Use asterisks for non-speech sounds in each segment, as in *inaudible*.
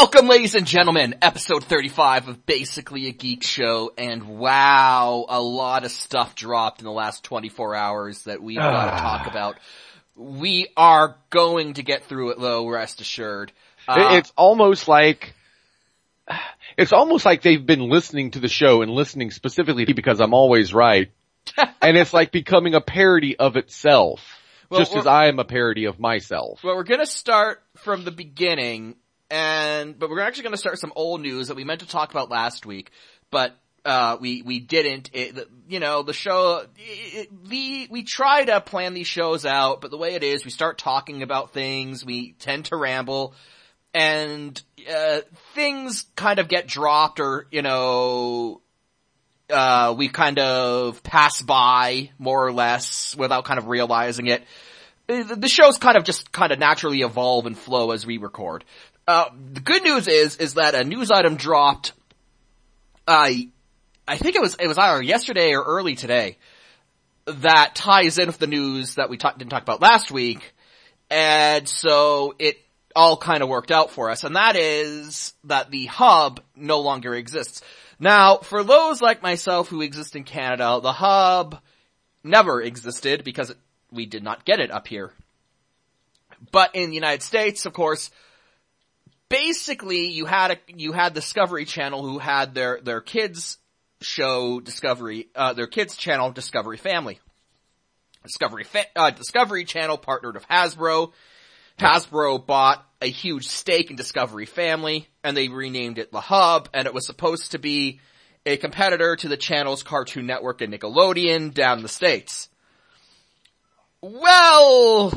Welcome ladies and gentlemen, episode 35 of Basically a Geek Show, and wow, a lot of stuff dropped in the last 24 hours that we've got to talk about. We are going to get through it though, rest assured. Uh, it's almost like, it's almost like they've been listening to the show and listening specifically because I'm always right. *laughs* and it's like becoming a parody of itself. Well, just as I am a parody of myself. Well, we're gonna start from the beginning, and but we're actually gonna start some old news that we meant to talk about last week, but uh, we we didn't. It, you know, the show. The we try to plan these shows out, but the way it is, we start talking about things. We tend to ramble, and uh, things kind of get dropped, or you know. Uh, we kind of pass by more or less without kind of realizing it the shows kind of just kind of naturally evolve and flow as we record. Uh, the good news is, is that a news item dropped, I, I think it was, it was either yesterday or early today, that ties in with the news that we talk, didn't talk about last week, and so it all kind of worked out for us, and that is that the hub no longer exists. Now, for those like myself who exist in Canada, the hub never existed because it, we did not get it up here. But in the United States, of course, basically you had a, you had Discovery Channel who had their, their kids show Discovery, uh, their kids channel Discovery Family. Discovery, fa- uh, Discovery Channel partnered with Hasbro. Hasbro bought a huge stake in Discovery Family and they renamed it The Hub and it was supposed to be a competitor to the channel's Cartoon Network and Nickelodeon down the States. Well,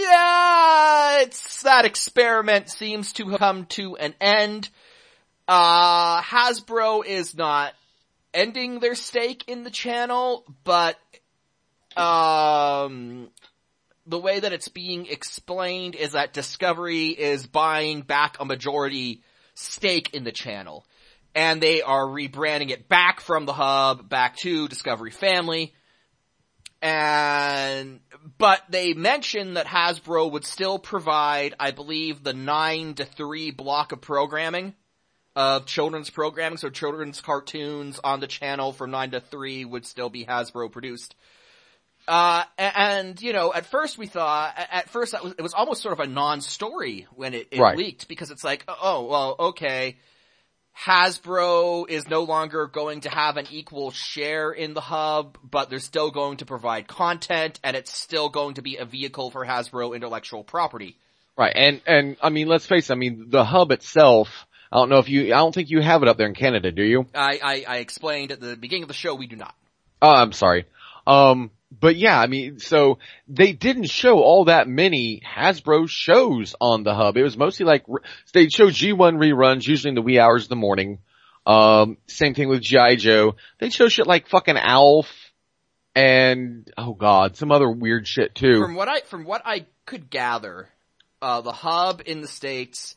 yeah, it's, that experiment seems to have come to an end. Uh, Hasbro is not ending their stake in the channel, but, um, the way that it's being explained is that Discovery is buying back a majority stake in the channel. And they are rebranding it back from the hub back to Discovery Family. And, but they mentioned that Hasbro would still provide, I believe, the 9 to 3 block of programming of children's programming, so children's cartoons on the channel from 9 to 3 would still be Hasbro produced. Uh, and, you know, at first we thought, at first that was, it was almost sort of a non-story when it, it Right. leaked, because it's like, oh, well, okay, Hasbro is no longer going to have an equal share in the hub, but they're still going to provide content, and it's still going to be a vehicle for Hasbro intellectual property. Right. And, and I mean, let's face it, I mean, the hub itself, I don't know if you, I don't think you have it up there in Canada, do you? I, I, I explained at the beginning of the show we do not. Oh, I'm sorry. Um, but yeah, I mean, so they didn't show all that many Hasbro shows on the hub. It was mostly like, they'd show G1 reruns, usually in the wee hours of the morning. Um, same thing with G.I. Joe. They'd show shit like fucking Alf and, oh god, some other weird shit too. From what I, from what I could gather, uh, the hub in the States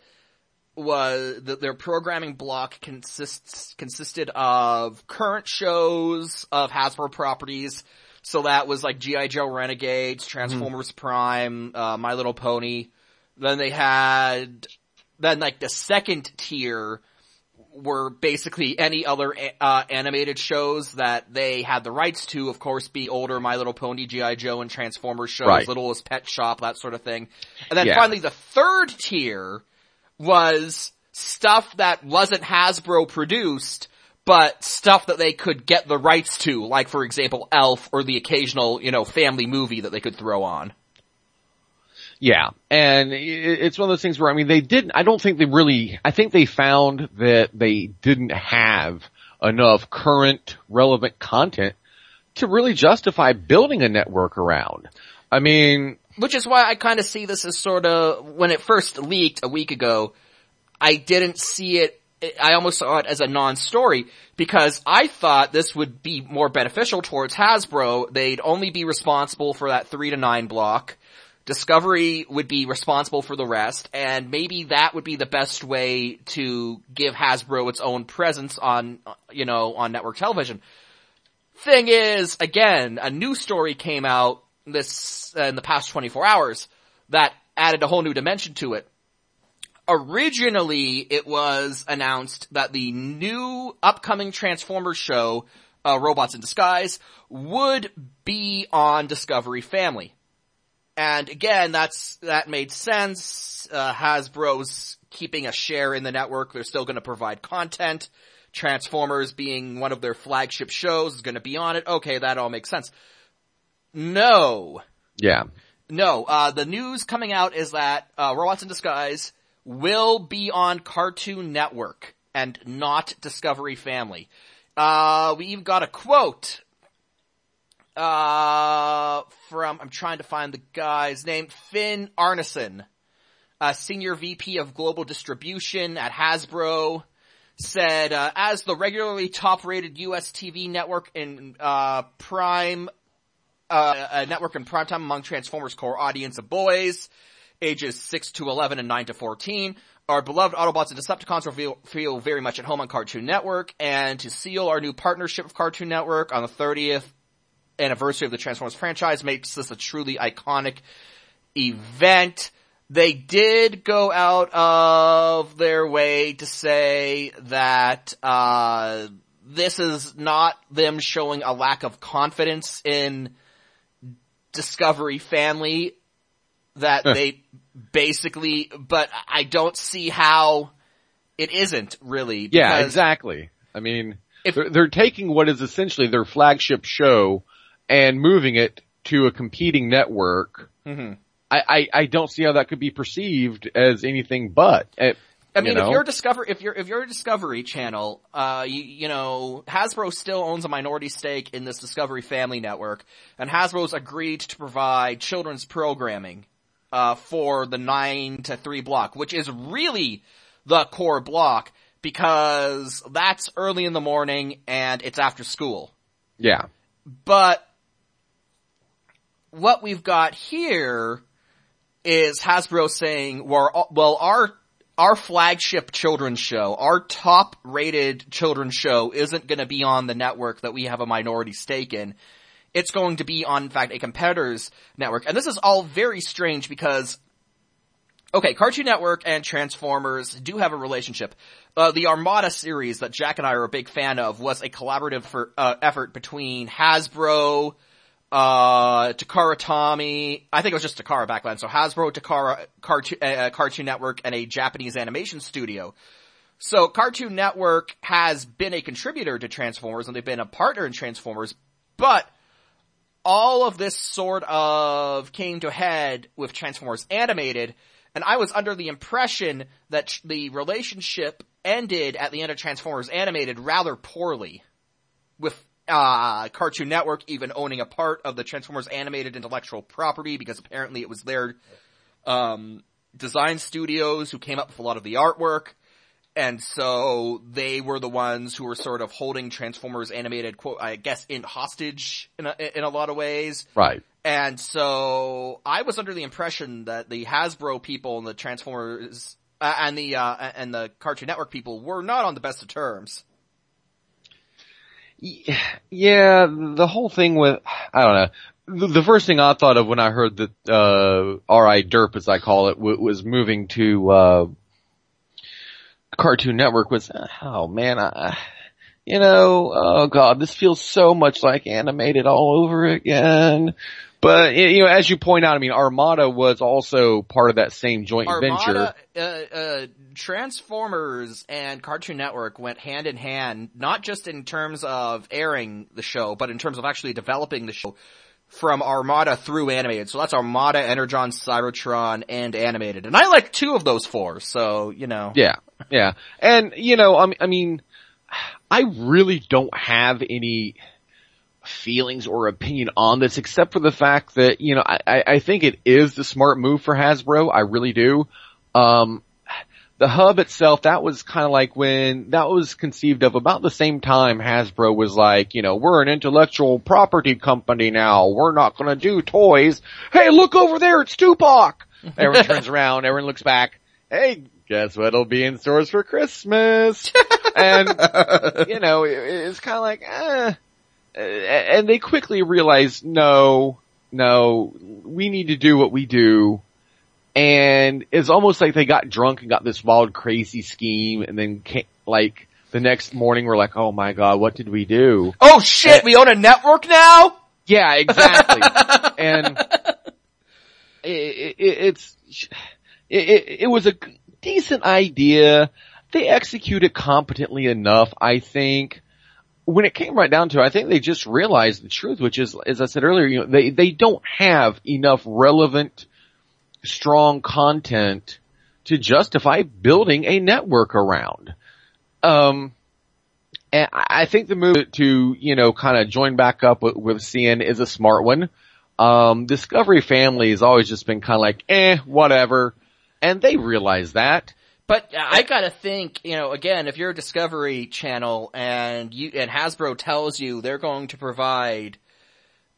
was, the, their programming block consists, consisted of current shows of Hasbro properties. So that was like G.I. Joe Renegades, Transformers Prime, uh, My Little Pony. Then they had, then like the second tier were basically any other uh, animated shows that they had the rights to, of course, be older My Little Pony, G.I. Joe, and Transformers shows, Right. Littlest Pet Shop, that sort of thing. And then Yeah. finally the third tier was stuff that wasn't Hasbro produced, but stuff that they could get the rights to, like for example Elf or the occasional, you know, family movie that they could throw on. Yeah, and it's one of those things where I mean they didn't. I don't think they really. I think they found that they didn't have enough current relevant content to really justify building a network around. I mean, Which is why I kind of see this as sort of, when it first leaked a week ago, I didn't see it, I almost saw it as a non-story because I thought this would be more beneficial towards Hasbro. They'd only be responsible for that 3 to 9 block. Discovery would be responsible for the rest, and maybe that would be the best way to give Hasbro its own presence on, you know, on network television. Thing is, again, a new story came out this, uh, in the past 24 hours that added a whole new dimension to it. Originally, it was announced that the new upcoming Transformers show, uh, Robots in Disguise, would be on Discovery Family. And again, that's, that made sense. Uh, Hasbro's keeping a share in the network. They're still going to provide content. Transformers being one of their flagship shows is going to be on it. Okay, that all makes sense. No. Yeah. No, uh, the news coming out is that, uh, Robots in Disguise will be on Cartoon Network and not Discovery Family. Uh, we even got a quote, uh, from, I'm trying to find the guy's name, Finn Arnesen, uh, Senior VP of Global Distribution at Hasbro, said, uh, as the regularly top-rated US TV network in, uh, prime, uh, a network in primetime among Transformers core audience of boys, ages 6 to 11 and 9 to 14. Our beloved Autobots and Decepticons will feel, feel very much at home on Cartoon Network, and to seal our new partnership with Cartoon Network on the 30th anniversary of the Transformers franchise makes this a truly iconic event. They did go out of their way to say that, uh, this is not them showing a lack of confidence in Discovery Family that they basically, but I don't see how it isn't really. Yeah, exactly. I mean, If- they're, they're taking what is essentially their flagship show and moving it to a competing network. Mhm. I, I, I don't see how that could be perceived as anything but. eh, I mean, you know? if you're Discover, if you're if you're a Discovery Channel, uh, you, you know, Hasbro still owns a minority stake in this Discovery Family Network, and Hasbro's agreed to provide children's programming uh, for the nine to three block, which is really the core block because that's early in the morning and it's after school. yeah. But what we've got here is Hasbro saying, well, well, our, our flagship children's show, our top rated children's show isn't gonna be on the network that we have a minority stake in. It's going to be on, in fact, a competitor's network. And this is all very strange because Okay, Cartoon Network and Transformers do have a relationship. Uh, the Armada series that Jack and I are a big fan of was a collaborative for, uh, effort between Hasbro, uh, Takara Tomy, I think it was just Takara back then, so Hasbro, Takara, Cartoon, uh, Cartoon Network, and a Japanese animation studio. So Cartoon Network has been a contributor to Transformers and they've been a partner in Transformers, but all of this sort of came to head with Transformers Animated, and I was under the impression that the relationship ended at the end of Transformers Animated rather poorly, with uh, Cartoon Network even owning a part of the Transformers Animated intellectual property because apparently it was their um, design studios who came up with a lot of the artwork. And so they were the ones who were sort of holding Transformers animated quote, I guess, in hostage in a, in a lot of ways. Right. And so I was under the impression that the Hasbro people and the Transformers uh, and the uh, and the Cartoon Network people were not on the best of terms. Yeah, the whole thing with, I don't know. The, first thing I thought of when I heard that, uh, R.I. Derp as I call it, w- was moving to, uh, Cartoon Network was, oh man, I, you know, oh god, this feels so much like animated all over again. But, you know, as you point out, I mean, Armada was also part of that same joint venture. Uh, uh, Transformers and Cartoon Network went hand in hand, not just in terms of airing the show, but in terms of actually developing the show from Armada through animated. So that's Armada, Energon, Cybertron, and animated. And I like two of those four, so, you know. Yeah, yeah. And, you know, I mean, I really don't have any feelings or opinion on this except for the fact that, you know, I, I I think it is the smart move for Hasbro. I really do. Um, the hub itself, that was kind of like when that was conceived of about the same time Hasbro was like, you know, we're an intellectual property company now. We're not going to do toys. Hey, look over there. It's Tupac. *laughs* Everyone turns around. Everyone looks back. Hey, guess what'll be in stores for Christmas? and, *laughs* you know, it, it's kind of like, eh. And they quickly realized, no, no, we need to do what we do And it's almost like they got drunk and got this wild crazy scheme and then came, like the next morning we're like, oh my god, what did we do? Oh shit, and, we own a network now? Yeah, exactly. *laughs* and it, it, it's, it, it was a decent idea. They executed competently enough, I think when it came right down to it, I think they just realized the truth, which is, as I said earlier, you know, they, they don't have enough relevant, strong content to justify building a network around. Um, and I think the move to, you know, kind of join back up with, with CN is a smart one. Um, Discovery Family has always just been kind of like, eh, whatever. And they realize that. But I gotta think, you know, again, if you're a Discovery Channel and you and Hasbro tells you they're going to provide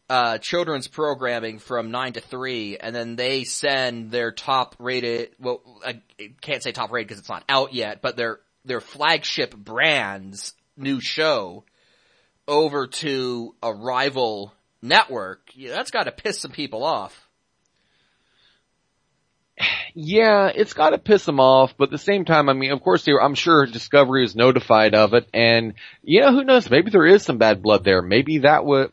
uh, children's programming from nine to three, and then they send their top rated, well, I can't say top rated because it's not out yet, but their their flagship brands new show over to a rival network. That's got to piss some people off yeah, it's got to piss them off, but at the same time, I mean, of course, I'm sure Discovery is notified of it, and you know, who knows? Maybe there is some bad blood there. Maybe that would,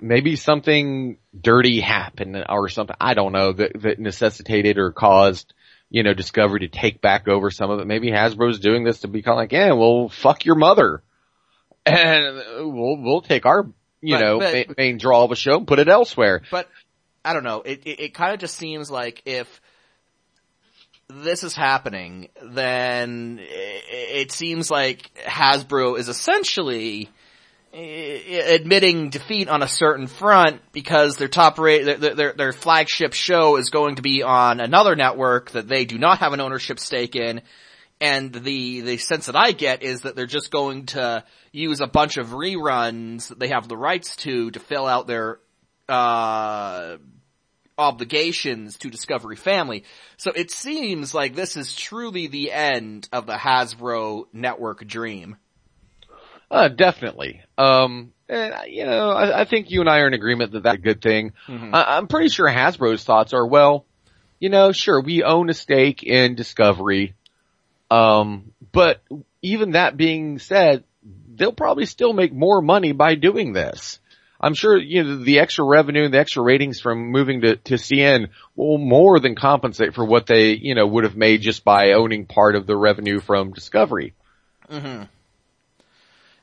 maybe something dirty happened or something. I don't know that that necessitated or caused you know Discovery to take back over some of it. Maybe Hasbro's doing this to be kind of like, yeah, well, fuck your mother, *laughs* and we'll we'll take our you know but, main draw of a show and put it elsewhere. But I don't know. It it, it kind of just seems like if this is happening, then it seems like Hasbro is essentially admitting defeat on a certain front because their top rate, their, their, their, flagship show is going to be on another network that they do not have an ownership stake in. And the, the sense that I get is that they're just going to use a bunch of reruns that they have the rights to to fill out their, uh, obligations to Discovery Family. So it seems like this is truly the end of the Hasbro network dream. Uh, definitely. Um, and, you know, I, I, think you and I are in agreement that that's a good thing. Mm-hmm. I, I'm pretty sure Hasbro's thoughts are, well, you know, sure, we own a stake in Discovery. Um, but even that being said, they'll probably still make more money by doing this. I'm sure, you know, the extra revenue, and the extra ratings from moving to, to CN will more than compensate for what they, you know, would have made just by owning part of the revenue from Discovery. Mm-hmm.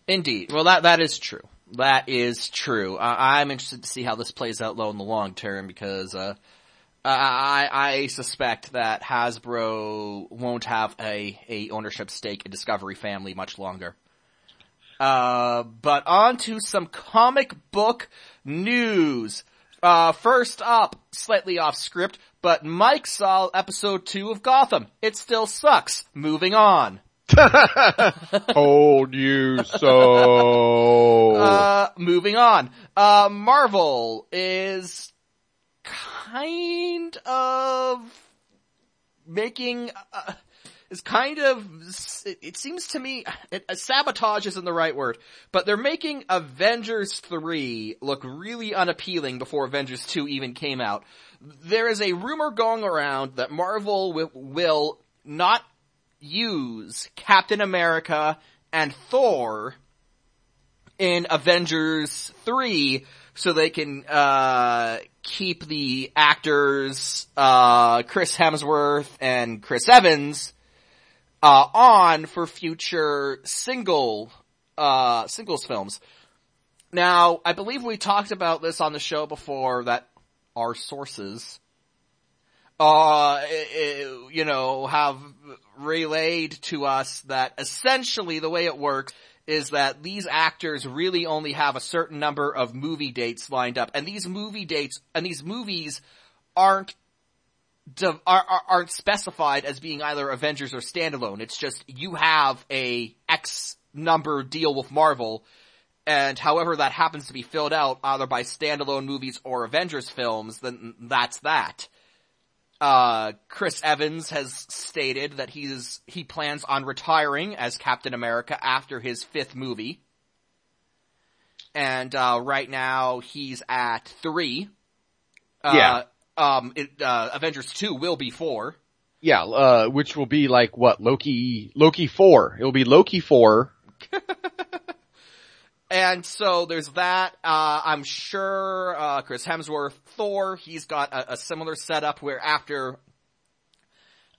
Indeed. Well, that, that is true. That is true. I, I'm interested to see how this plays out low in the long term because, uh, I, I suspect that Hasbro won't have a, a ownership stake in Discovery Family much longer. Uh, but on to some comic book news. Uh, first up, slightly off script, but Mike saw episode two of Gotham. It still sucks. Moving on. *laughs* Told you so. Uh, moving on. Uh, Marvel is kind of making, uh, is kind of, it seems to me, it, uh, sabotage isn't the right word, but they're making Avengers 3 look really unappealing before Avengers 2 even came out. There is a rumor going around that Marvel will, will not use Captain America and Thor in Avengers 3 so they can, uh, keep the actors, uh, Chris Hemsworth and Chris Evans uh, on for future single, uh, singles films. Now, I believe we talked about this on the show before that our sources, uh, you know, have relayed to us that essentially the way it works is that these actors really only have a certain number of movie dates lined up, and these movie dates, and these movies aren't are, are, aren't specified as being either Avengers or standalone. It's just you have a X number deal with Marvel, and however that happens to be filled out either by standalone movies or Avengers films, then that's that. Uh, Chris Evans has stated that he's, he plans on retiring as Captain America after his fifth movie. And, uh, right now he's at three. Uh, yeah um, it, uh, Avengers 2 will be 4. Yeah, uh, which will be like what, Loki, Loki 4. It will be Loki 4. *laughs* and so there's that, uh, I'm sure, uh, Chris Hemsworth, Thor, he's got a, a similar setup where after,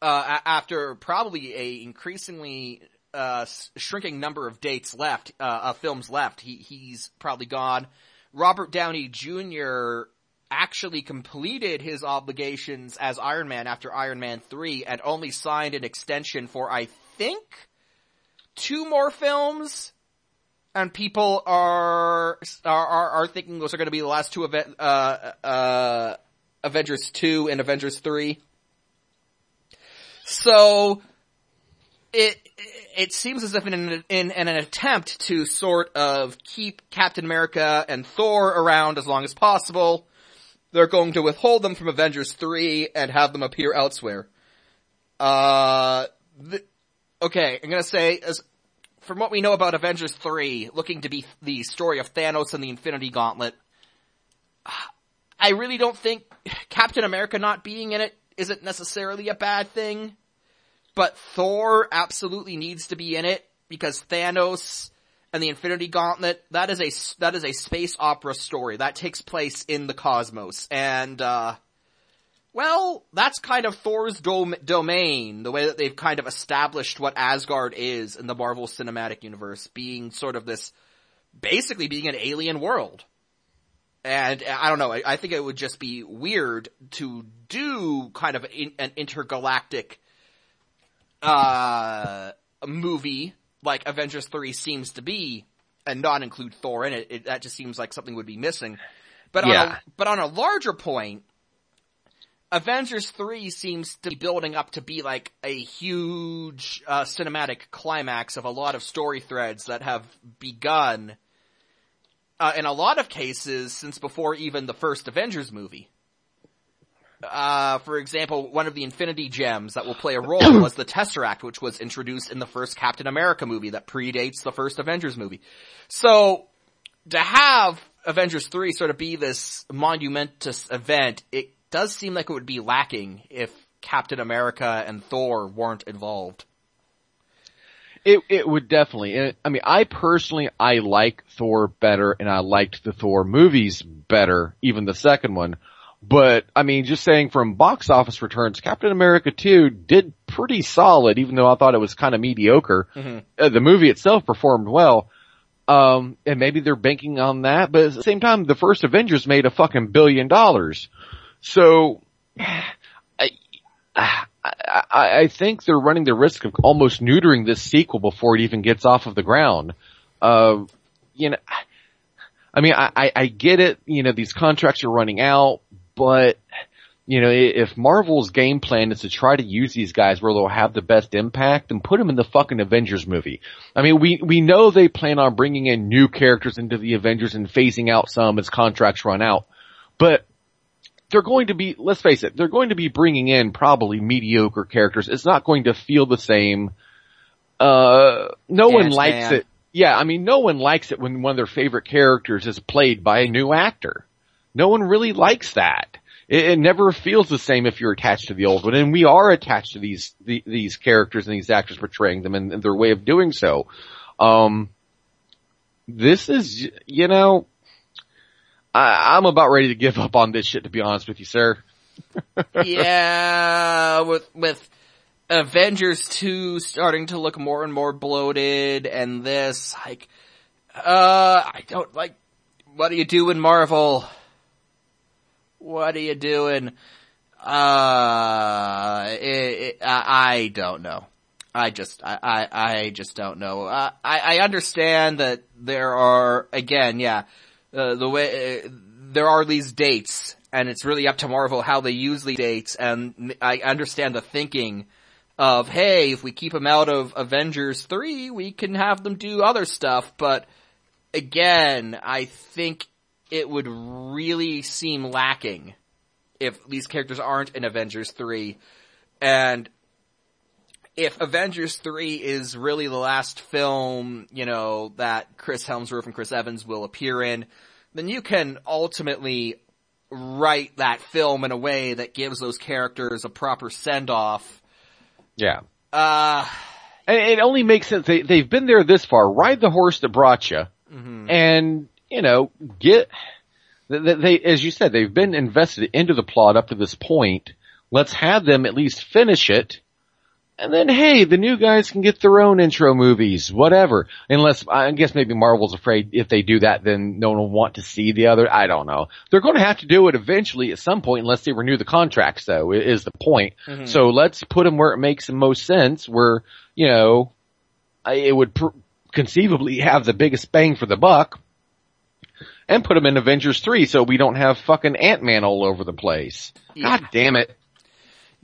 uh, after probably a increasingly, uh, shrinking number of dates left, uh, of films left, he, he's probably gone. Robert Downey Jr. actually completed his obligations as Iron Man after Iron Man 3 and only signed an extension for, I think, two more films. And people are, are, are thinking those are going to be the last two event, uh, uh, Avengers 2 and Avengers 3. So, it, it seems as if in an, in, in an attempt to sort of keep Captain America and Thor around as long as possible, they're going to withhold them from Avengers 3 and have them appear elsewhere. Uh, th- okay, I'm gonna say, as, from what we know about Avengers 3, looking to be the story of Thanos and the Infinity Gauntlet, *sighs* I really don't think *sighs* Captain America not being in it isn't necessarily a bad thing but Thor absolutely needs to be in it because Thanos and the Infinity Gauntlet, that is a, that is a space opera story. That takes place in the cosmos. And, uh, well, that's kind of Thor's dom- domain, the way that they've kind of established what Asgard is in the Marvel Cinematic Universe, being sort of this, basically being an alien world. And I don't know, I, I think it would just be weird to do kind of in, an intergalactic uh, movie like Avengers 3 seems to be and not include Thor in it, it that just seems like something would be missing. But yeah. on a, but on a larger point, Avengers 3 seems to be building up to be like a huge uh, cinematic climax of a lot of story threads that have begun uh, in a lot of cases since before even the first Avengers movie uh, for example, one of the Infinity Gems that will play a role was the Tesseract, which was introduced in the first Captain America movie that predates the first Avengers movie. So, to have Avengers 3 sort of be this monumentous event, it does seem like it would be lacking if Captain America and Thor weren't involved. It it would definitely. I mean, I personally I like Thor better, and I liked the Thor movies better, even the second one. But I mean, just saying from box office returns, Captain America 2 did pretty solid, even though I thought it was kind of mediocre. Mm-hmm. Uh, the movie itself performed well. Um, and maybe they're banking on that, but at the same time, the first Avengers made a fucking billion dollars. So, *sighs* I, I, I think they're running the risk of almost neutering this sequel before it even gets off of the ground. Uh, you know, I mean, I, I get it, you know, these contracts are running out, but you know, if Marvel's game plan is to try to use these guys where they'll have the best impact, then put them in the fucking Avengers movie. I mean, we, we know they plan on bringing in new characters into the Avengers and phasing out some as contracts run out. But they're going to be, let's face it, they're going to be bringing in probably mediocre characters. It's not going to feel the same. Uh, no one likes man. it. Yeah, I mean, no one likes it when one of their favorite characters is played by a new actor. No one really likes that. It, it, never feels the same if you're attached to the old one, and we are attached to these the, these characters and these actors portraying them and, and their way of doing so. Um, this is, you know, I, I'm about ready to give up on this shit. To be honest with you, sir. *laughs* yeah, with with Avengers 2 starting to look more and more bloated and this, like, uh, I don't like, what do you do in Marvel? What are you doing? Uh, it, it, I, I don't know. I just, I, I, I just don't know. I, I understand that there are, again, yeah, uh, the way, uh, there are these dates, and it's really up to Marvel how they use these dates, and I understand the thinking of, hey, if we keep them out of Avengers 3, we can have them do other stuff, but again, I think it would really seem lacking if these characters aren't in Avengers 3. And if Avengers 3 is really the last film, you know, that Chris Hemsworth and Chris Evans will appear in, then you can ultimately write that film in a way that gives those characters a proper send off. Yeah. Uh, it only makes sense. They, they've been there this far. Ride the horse that brought you. mhm. and you know get they, they as you said they've been invested into the plot up to this point let's have them at least finish it and then hey the new guys can get their own intro movies whatever unless i guess maybe marvel's afraid if they do that then no one will want to see the other i don't know they're going to have to do it eventually at some point unless they renew the contracts though is the point Mhm. so let's put them where it makes the most sense where you know it would pr- conceivably have the biggest bang for the buck and put them in Avengers 3 so we don't have fucking Ant-Man all over the place. Yeah. God damn it.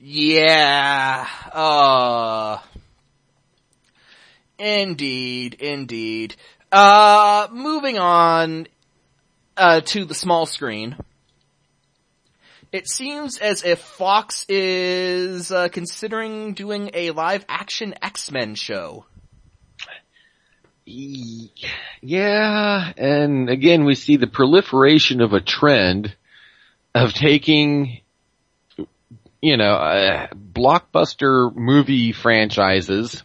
Yeah. Uh. Indeed, indeed. Uh, moving on, uh, to the small screen. It seems as if Fox is, uh, considering doing a live action X-Men show. Yeah, and again we see the proliferation of a trend of taking, you know, uh, blockbuster movie franchises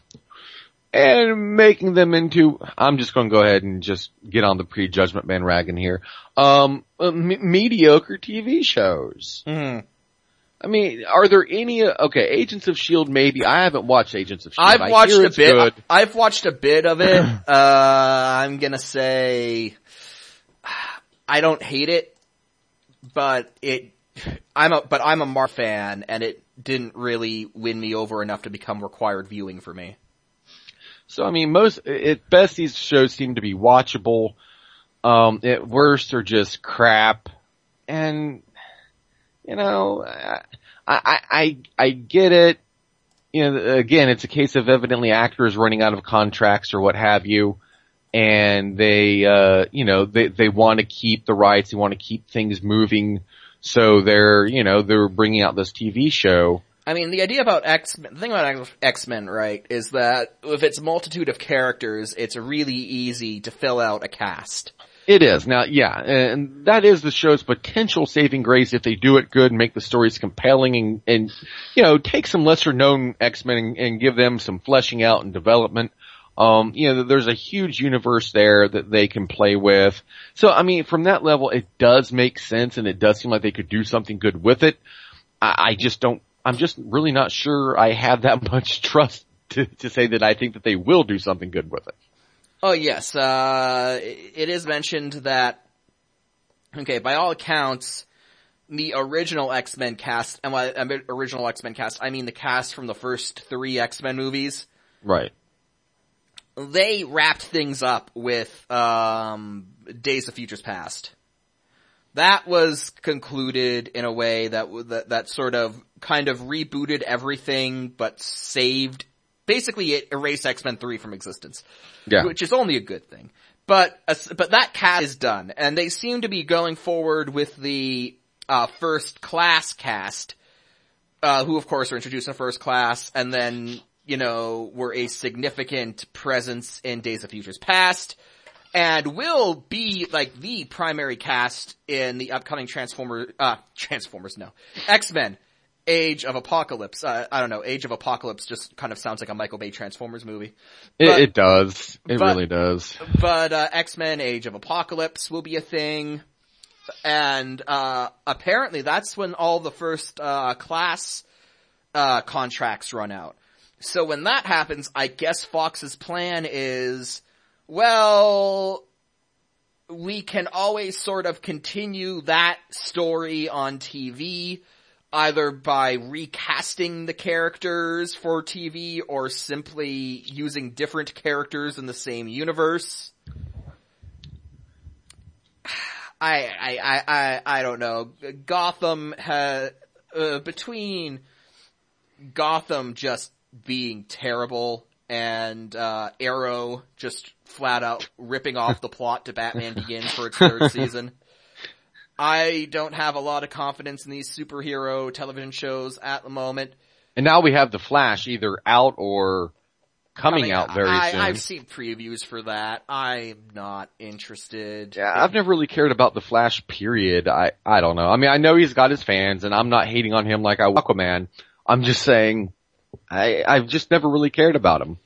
and making them into, I'm just gonna go ahead and just get on the prejudgment bandwagon here, um, me- mediocre TV shows. Hmm. I mean, are there any, okay, Agents of S.H.I.E.L.D. maybe, I haven't watched Agents of S.H.I.E.L.D. I've I watched a bit. good. I've watched a bit of it. *clears throat* Uh, I'm gonna say I don't hate it, but it. I'm a but I'm a Mar fan, and it didn't really win me over enough to become required viewing for me. So I mean, most at best these shows seem to be watchable. Um, at worst they're just crap, and you know, I I I, I get it. You know, again, it's a case of evidently actors running out of contracts or what have you, and they, uh, you know, they they want to keep the rights, they want to keep things moving, so they're, you know, they're bringing out this TV show. I mean, the idea about X, men the thing about X Men, right, is that with its a multitude of characters, it's really easy to fill out a cast. It is. Now, yeah, and that is the show's potential saving grace if they do it good and make the stories compelling and, and you know, take some lesser known X-Men and, and give them some fleshing out and development. Um, you know, there's a huge universe there that they can play with. So, I mean, from that level, it does make sense and it does seem like they could do something good with it. I, I just don't, I'm just really not sure I have that *laughs* much trust to, to say that I think that they will do something good with it. Oh yes, uh, it is mentioned that, okay, by all accounts, the original X-Men cast, and by original X-Men cast, I mean the cast from the first three X-Men movies, Right. They wrapped things up with, um, Days of Futures Past. That was concluded in a way that, that, that sort of, kind of rebooted everything, but saved, basically it erased X-Men 3 from existence Yeah. which is only a good thing. But uh, but that cast is done, and they seem to be going forward with the uh, first class cast, uh, who of course are introduced in first class, and then you know were a significant presence in Days of Futures Past, and will be like the primary cast in the upcoming Transformer uh Transformers no X Men. Age of Apocalypse. Uh, I don't know. Age of Apocalypse just kind of sounds like a Michael Bay Transformers movie. It, But- it does. It but- really does. But uh, X-Men Age of Apocalypse will be a thing. And uh, apparently that's when all the first uh, class uh, contracts run out. So when that happens, I guess Fox's plan is, well, we can always sort of continue that story on TV, either by recasting the characters for TV or simply using different characters in the same universe. I, I, I, I, I don't know. Gotham has, uh, between Gotham just being terrible and, uh, Arrow just flat out ripping off the plot to Batman *laughs* Begins for its third season. I don't have a lot of confidence in these superhero television shows at the moment. And now we have the Flash either out or coming out very I, soon. I've seen previews for that. I'm not interested. Yeah, I've never really cared about the Flash period. I, I don't know. I mean, I know he's got his fans and I'm not hating on him like I Aquaman. I'm just saying, I, I've just never really cared about him.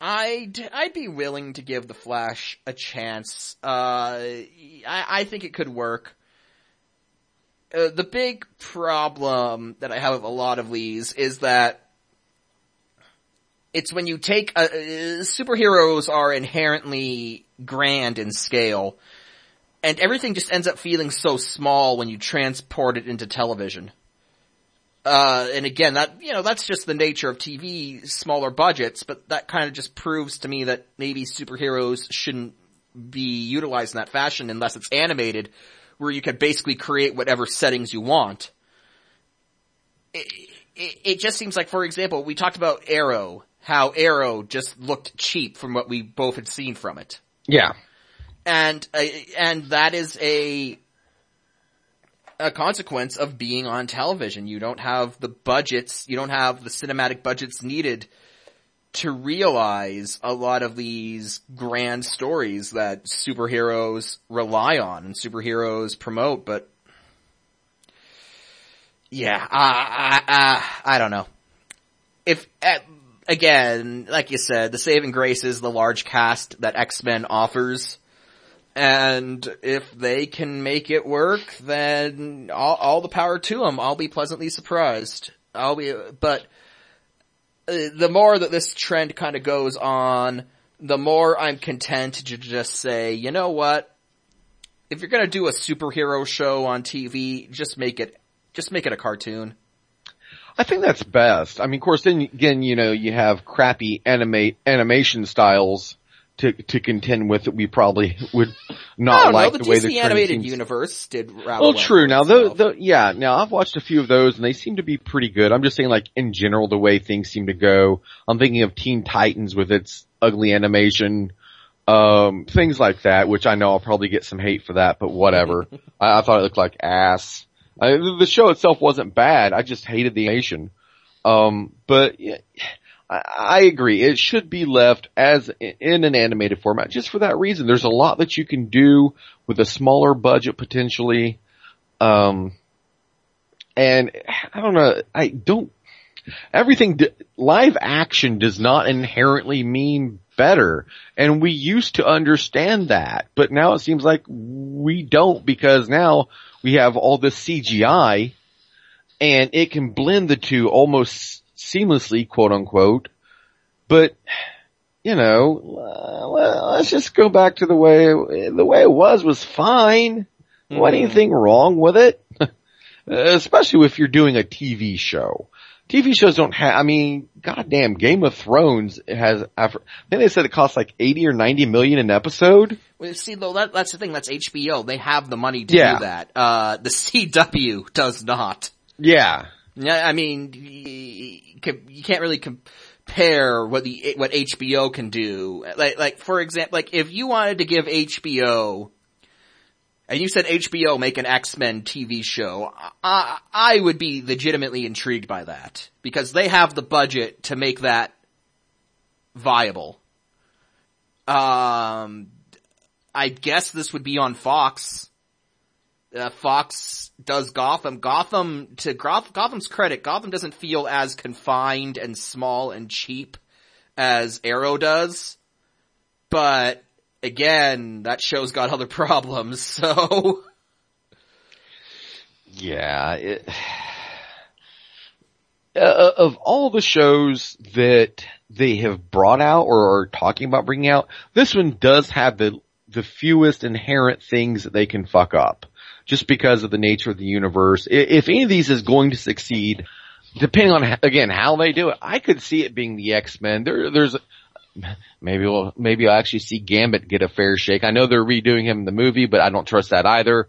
I'd, I'd be willing to give the Flash a chance. Uh, I, I think it could work. Uh, the big problem that I have with a lot of these is that it's when you take, uh, uh, superheroes are inherently grand in scale, and everything just ends up feeling so small when you transport it into television. Uh, and again, that, you know, that's just the nature of TV, smaller budgets, but that kind of just proves to me that maybe superheroes shouldn't be utilized in that fashion unless it's animated, where you can basically create whatever settings you want. It, it, it just seems like, for example, we talked about Arrow, how Arrow just looked cheap from what we both had seen from it. Yeah. And, uh, and that is a, a consequence of being on television. You don't have the budgets, you don't have the cinematic budgets needed to realize a lot of these grand stories that superheroes rely on and superheroes promote, but yeah, I, I, I don't know. If, eh, again, like you said, the saving grace is the large cast that X-Men offers. And if they can make it work, then all, all the power to them. I'll be pleasantly surprised. I'll be, but uh, the more that this trend kind of goes on, the more I'm content to just say, you know what? If you're gonna do a superhero show on TV, just make it, just make it a cartoon. I think that's best. I mean, of course, then again, you know, you have crappy animate animation styles to to contend with that we probably would not like know, the, the, way the animated seems... universe did Well, true. Now, though, though, yeah. Now, I've watched a few of those, and they seem to be pretty good. I'm just saying, like in general, the way things seem to go. I'm thinking of Teen Titans with its ugly animation, um, things like that. Which I know I'll probably get some hate for that, but whatever. *laughs* I, I thought it looked like ass. I, the show itself wasn't bad. I just hated the animation. Um, but yeah, I, agree. It should be left as in an animated format just for that reason. There's a lot that you can do with a smaller budget potentially. Um, and I don't know, I don't, everything, live action does not inherently mean better. And we used to understand that, but now it seems like we don't because now we have all this CGI and it can blend the two almost seamlessly, quote unquote. But, you know, uh, let's just go back to the way, the way it was was fine. Mm-hmm. What anything wrong with it? *laughs* Especially if you're doing a TV show. TV shows don't have, I mean, goddamn, Game of Thrones has, I think they said it costs like 80 or 90 million an episode. Well, see, though, that, that's the thing, that's HBO. They have the money to Yeah. do that. Uh, the *laughs* CW does not. Yeah. I mean, you can't really compare what the, what HBO can do. Like, like, for example, like, if you wanted to give HBO, and you said HBO make an X-Men TV show, I, I would be legitimately intrigued by that. Because they have the budget to make that viable. Um, I guess this would be on Fox. Uh, Fox does Gotham. Gotham, to Goth- Gotham's credit, Gotham doesn't feel as confined and small and cheap as Arrow does. But, again, that show's got other *laughs* problems, so... Yeah. It, *sighs* uh, of all the shows that they have brought out or are talking about bringing out, this one does have the the fewest inherent things that they can fuck up, just because of the nature of the universe. If any of these is going to succeed, depending on again how they do it, I could see it being the X Men. There, there's maybe we'll maybe I'll actually see Gambit get a fair shake. I know they're redoing him in the movie, but I don't trust that either.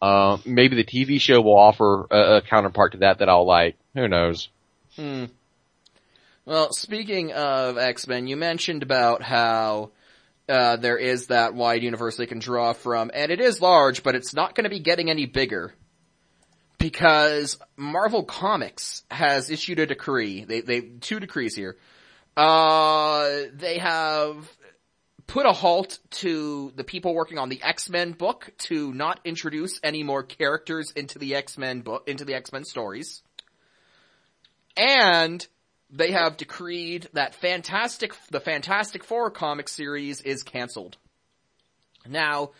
Uh, maybe the TV show will offer a, a counterpart to that that I'll like. Who knows? Hmm. Well, speaking of X-Men, you mentioned about how uh, there is that wide universe they can draw from, and it is large, but it's not going to be getting any bigger. Because Marvel Comics has issued a decree, they, they, two decrees here. Uh, they have put a halt to the people working on the X-Men book to not introduce any more characters into the X-Men book, into the X-Men stories. And they have decreed that Fantastic, the Fantastic Four comic series is cancelled. Now,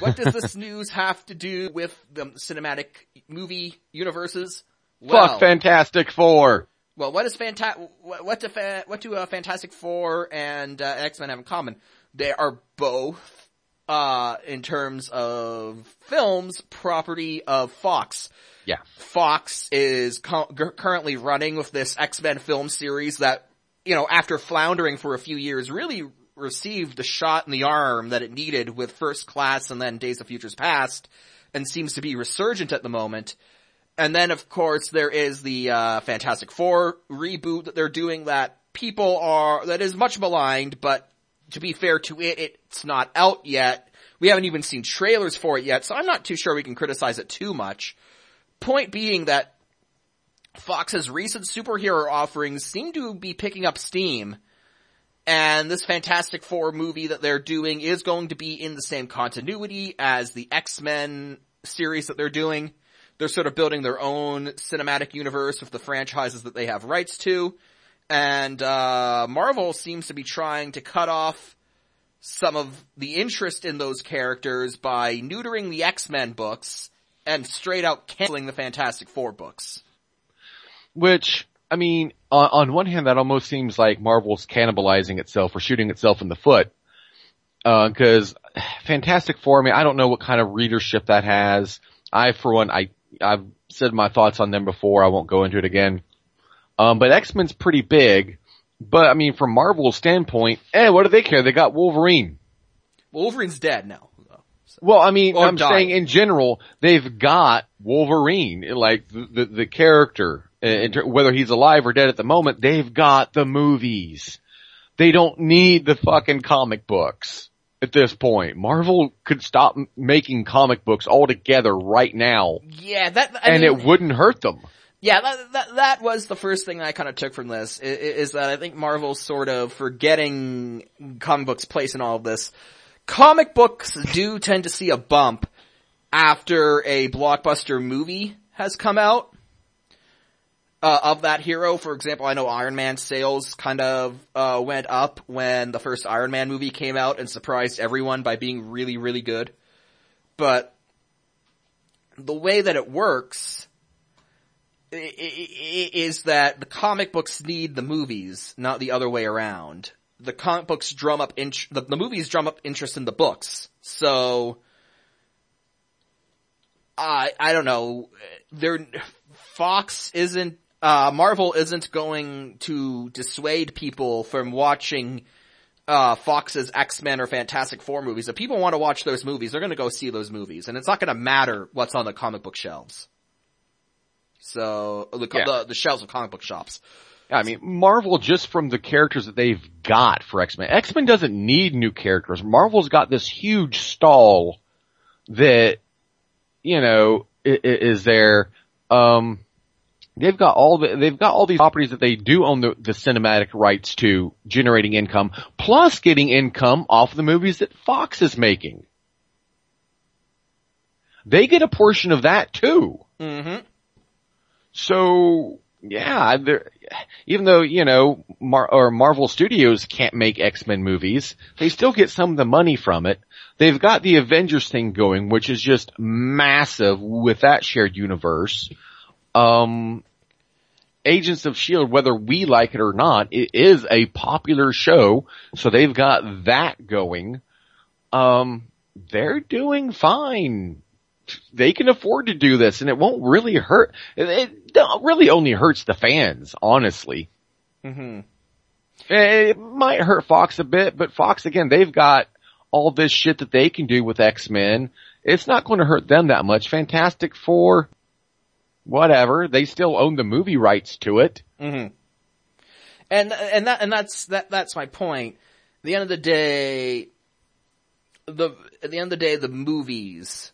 what does this *laughs* news have to do with the cinematic movie universes? Well, Fuck Fantastic Four. well, what is Fanta- what, what do, what do uh, Fantastic Four and uh, X-Men have in common? They are both, uh, in terms of films, property of Fox. Yeah. Fox is g- currently running with this X-Men film series that, you know, after floundering for a few years, really received the shot in the arm that it needed with First Class and then Days of Futures Past, and seems to be resurgent at the moment. And then of course there is the, uh, Fantastic Four reboot that they're doing that people are, that is much maligned, but to be fair to it, it's not out yet. We haven't even seen trailers for it yet, so I'm not too sure we can criticize it too much. Point being that Fox's recent superhero offerings seem to be picking up steam, and this Fantastic Four movie that they're doing is going to be in the same continuity as the X-Men series that they're doing. They're sort of building their own cinematic universe with the franchises that they have rights to. And, uh, Marvel seems to be trying to cut off some of the interest in those characters by neutering the X-Men books and straight out canceling the Fantastic Four books. Which, I mean, on, on one hand, that almost seems like Marvel's cannibalizing itself or shooting itself in the foot. Uh, cause Fantastic Four, I mean, I don't know what kind of readership that has. I, for one, I, I've said my thoughts on them before. I won't go into it again. Um, but X-Men's pretty big. But I mean, from Marvel's standpoint, eh, what do they care? They got Wolverine. Wolverine's dead now. Well, I mean, Or I'm died. saying in general, they've got Wolverine, like the the, the character, uh, ter- whether he's alive or dead at the moment. They've got the movies. They don't need the fucking comic books at this point. Marvel could stop m- making comic books altogether right now, Yeah, that, I and mean, it wouldn't hurt them. Yeah, that, that, that was the first thing I kind of took from this, is, is that I think Marvel's sort of forgetting comic books' place in all of this. Comic books do tend to see a bump after a blockbuster movie has come out. Uh, of that hero, for example, I know Iron Man sales kind of, uh, went up when the first Iron Man movie came out and surprised everyone by being really, really good. But, the way that it works, is that the comic books need the movies, not the other way around. The comic books drum up int- the, the movies drum up interest in the books. So, I, I don't know, there, Fox isn't, uh, Marvel isn't going to dissuade people from watching uh, Fox's X-Men or Fantastic Four movies. If people want to watch those movies, they're going to go see those movies, and it's not going to matter what's on the comic book shelves. So the, Yeah. the the shelves of comic book shops. I mean, Marvel just from the characters that they've got for X-Men. X-Men doesn't need new characters. Marvel's got this huge stall that, you know, is there, um, they've got all the, they've got all these properties that they do own the, the cinematic rights to generating income, plus getting income off the movies that Fox is making. They get a portion of that too. Mm-hmm. So yeah, even though you know Mar- or Marvel Studios can't make X Men movies, they still get some of the money from it. They've got the Avengers thing going, which is just massive with that shared universe. Um, Agents of Shield, whether we like it or not, it is a popular show, so they've got that going. Um, they're doing fine they can afford to do this and it won't really hurt. It, really only hurts the fans, honestly. Mm-hmm. It might hurt Fox a bit, but Fox again, they've got all this shit that they can do with X-Men. It's not going to hurt them that much. Fantastic Four, whatever. They still own the movie rights to it. Mm-hmm. And and that and that's that that's my point. At the end of the day, the at the end of the day, the movies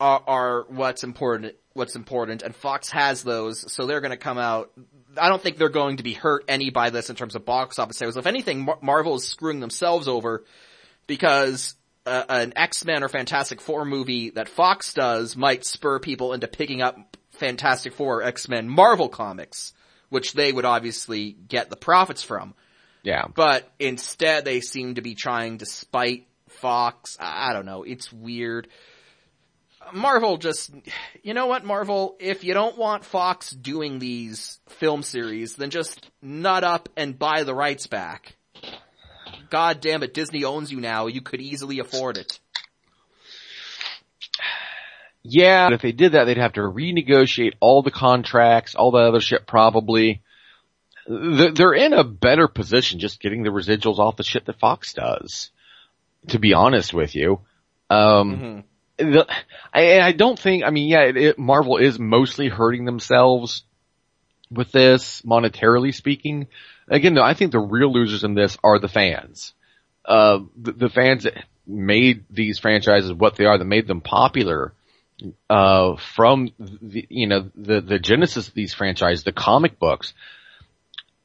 are are what's important what's important, and Fox has those, so they're going to come out. I don't think they're going to be hurt any by this in terms of box office sales. If anything, Mar- Marvel is screwing themselves over because uh, an X-Men or Fantastic Four movie that Fox does might spur people into picking up Fantastic Four or X-Men Marvel comics, which they would obviously get the profits from. Yeah. But instead they seem to be trying to spite Fox. I don't know. It's weird. Marvel just, you know what, Marvel, if you don't want Fox doing these film series, then just nut up and buy the rights back. God damn it, Disney owns you now, you could easily afford it. Yeah, if they did that, they'd have to renegotiate all the contracts, all the other shit probably. They're in a better position just getting the residuals off the shit that Fox does. To be honest with you. Um, mm-hmm. The, I, I don't think, I mean, yeah, it, it, Marvel is mostly hurting themselves with this, monetarily speaking. Again, though, I think the real losers in this are the fans. Uh, the, the fans that made these franchises what they are, that made them popular, uh, from the, you know, the, the genesis of these franchises, the comic books,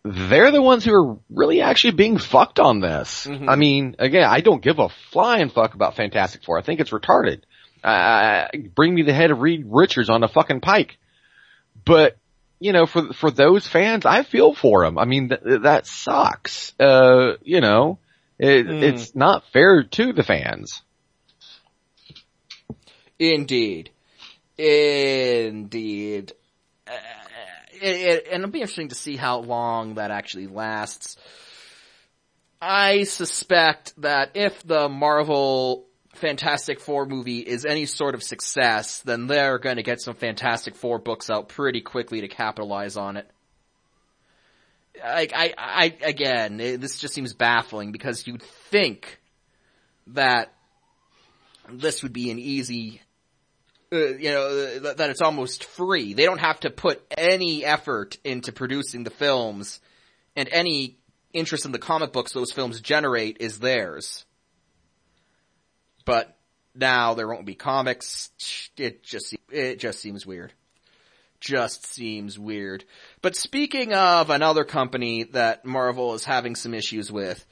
they're the ones who are really actually being fucked on this. Mm-hmm. I mean, again, I don't give a flying fuck about Fantastic Four. I think it's retarded. Uh, bring me the head of Reed Richards on a fucking pike. But, you know, for, for those fans, I feel for them. I mean, th- that sucks. Uh, you know, it, mm. it's not fair to the fans. Indeed. Indeed. Uh, it, it, and it'll be interesting to see how long that actually lasts. I suspect that if the Marvel Fantastic Four movie is any sort of success, then they're going to get some Fantastic Four books out pretty quickly to capitalize on it. I, I, I again, it, this just seems baffling because you'd think that this would be an easy uh, you know, uh, that it's almost free. They don't have to put any effort into producing the films and any interest in the comic books those films generate is theirs. But now there won't be comics. It just, it just seems weird. Just seems weird. But speaking of another company that Marvel is having some issues with,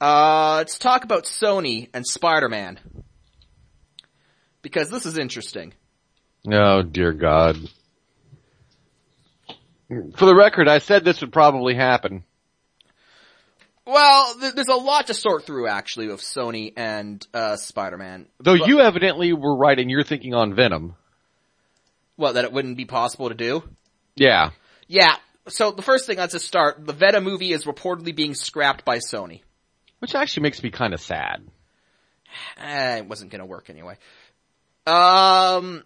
uh, let's talk about Sony and Spider-Man. Because this is interesting. Oh dear God. For the record, I said this would probably happen. Well, th- there's a lot to sort through actually with Sony and uh, Spider-Man. Though but, you evidently were right in your thinking on Venom. What, that it wouldn't be possible to do? Yeah. Yeah. So the first thing, let's just start. The Venom movie is reportedly being scrapped by Sony. Which actually makes me kind of sad. Eh, it wasn't gonna work anyway. Um,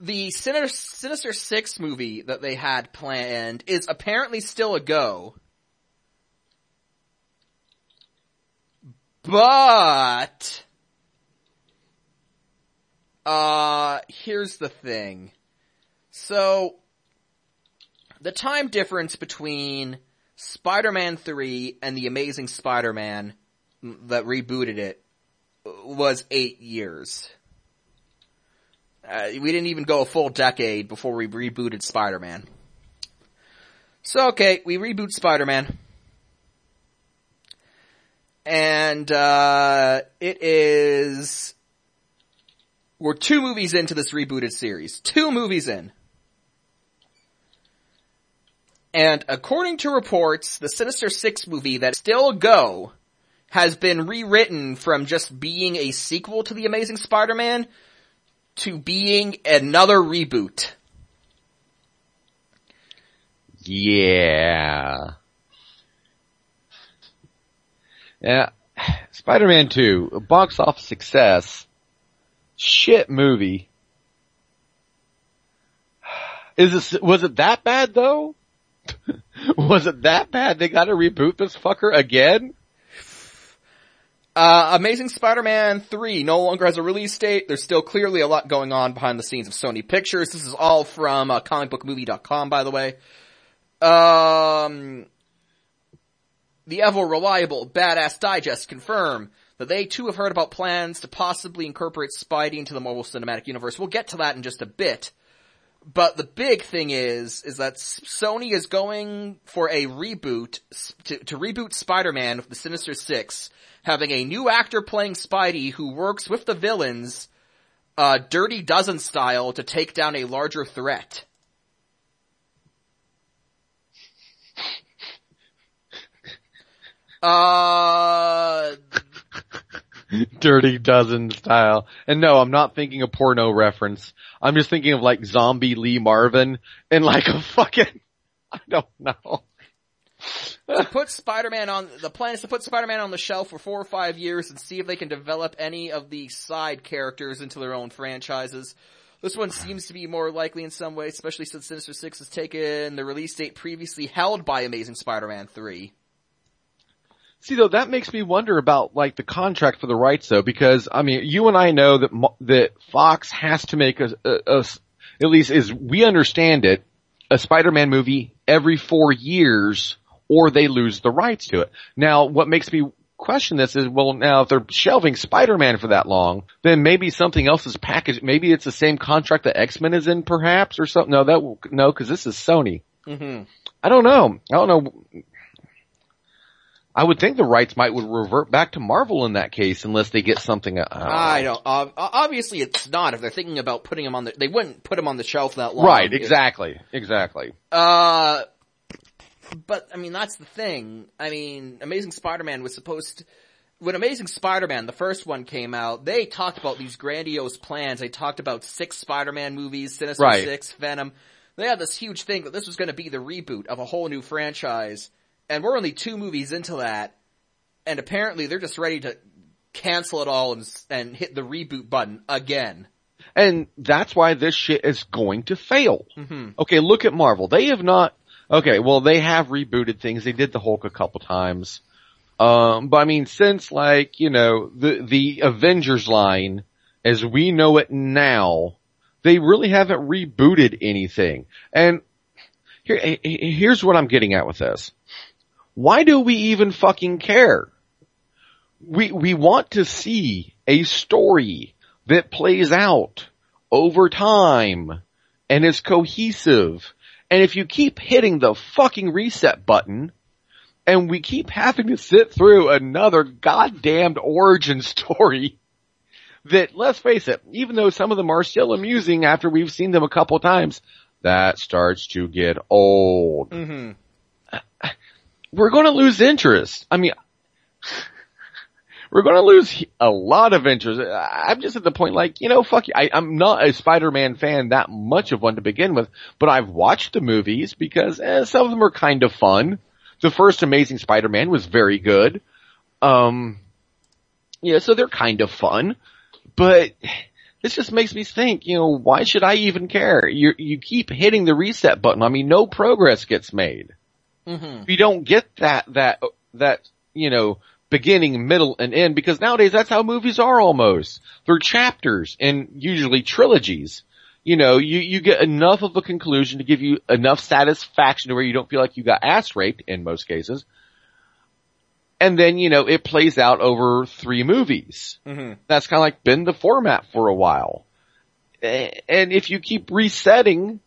the Sinister, Sinister Six movie that they had planned is apparently still a go. But, uh, here's the thing. So, the time difference between Spider-Man 3 and The Amazing Spider-Man that rebooted it was eight years. Uh, we didn't even go a full decade before we rebooted Spider-Man. So okay, we reboot Spider-Man. And, uh, it is, we're two movies into this rebooted series. Two movies in. And according to reports, the Sinister Six movie that still go has been rewritten from just being a sequel to The Amazing Spider-Man to being another reboot. Yeah. Yeah. Spider-Man 2, a box office success. Shit movie. Is this, was it that bad though? *laughs* was it that bad they gotta reboot this fucker again? Uh, Amazing Spider-Man 3 no longer has a release date. There's still clearly a lot going on behind the scenes of Sony Pictures. This is all from uh, comicbookmovie.com, by the way. Um, the ever reliable Badass Digest confirm that they too have heard about plans to possibly incorporate Spidey into the Marvel Cinematic Universe. We'll get to that in just a bit. But the big thing is, is that Sony is going for a reboot, to, to reboot Spider-Man with the Sinister Six, having a new actor playing Spidey who works with the villains, uh, Dirty Dozen style to take down a larger threat. Uh, *laughs* Dirty Dozen style. And no, I'm not thinking a porno reference. I'm just thinking of like zombie Lee Marvin and like a fucking, *laughs* I don't know. to put Spider-Man on, the plan is to put Spider-Man on the shelf for four or five years and see if they can develop any of the side characters into their own franchises. This one seems to be more likely in some way, especially since Sinister Six has taken the release date previously held by Amazing Spider-Man 3. See though, that makes me wonder about like the contract for the rights though, because I mean, you and I know that that Fox has to make a, a, a at least as we understand it, a Spider-Man movie every four years, or they lose the rights to it. Now, what makes me question this is, well, now if they're shelving Spider-Man for that long, then maybe something else is packaged. Maybe it's the same contract that X-Men is in, perhaps, or something. No, that will, no, because this is Sony. Mm-hmm. I don't know. I don't know. I would think the rights might would revert back to Marvel in that case unless they get something. Uh, I don't. Uh, obviously, it's not. If they're thinking about putting him on the, they wouldn't put him on the shelf that long. Right. Exactly. If, exactly. Uh, but I mean, that's the thing. I mean, Amazing Spider-Man was supposed to, when Amazing Spider-Man, the first one came out, they talked about these grandiose plans. They talked about six Spider-Man movies, Sinister right. Six, Venom. They had this huge thing that this was going to be the reboot of a whole new franchise and we're only two movies into that, and apparently they're just ready to cancel it all and, and hit the reboot button again. And that's why this shit is going to fail. Mm-hmm. Okay, look at Marvel. They have not, okay, well they have rebooted things. They did the Hulk a couple times. Um, but I mean, since like, you know, the, the Avengers line, as we know it now, they really haven't rebooted anything. And here, here's what I'm getting at with this. Why do we even fucking care? We, we want to see a story that plays out over time and is cohesive. And if you keep hitting the fucking reset button and we keep having to sit through another goddamned origin *laughs* story that, let's face it, even though some of them are still amusing after we've seen them a couple times, that starts to get old. Mm-hmm *laughs* we're going to lose interest. I mean, we're going to lose a lot of interest. I'm just at the point like, you know, fuck you. I, am not a Spider-Man fan that much of one to begin with, but I've watched the movies because eh, some of them are kind of fun. The first Amazing Spider-Man was very good. Um, yeah, so they're kind of fun, but this just makes me think, you know, why should I even care? You, you keep hitting the reset button. I mean, no progress gets made. Mm-hmm. You don't get that, that, that, you know, beginning, middle, and end because nowadays that's how movies are almost. They're chapters and usually trilogies. You know, you, you get enough of a conclusion to give you enough satisfaction to where you don't feel like you got ass raped in most cases. And then, you know, it plays out over three movies. Mm-hmm. That's kind of like been the format for a while. And if you keep resetting,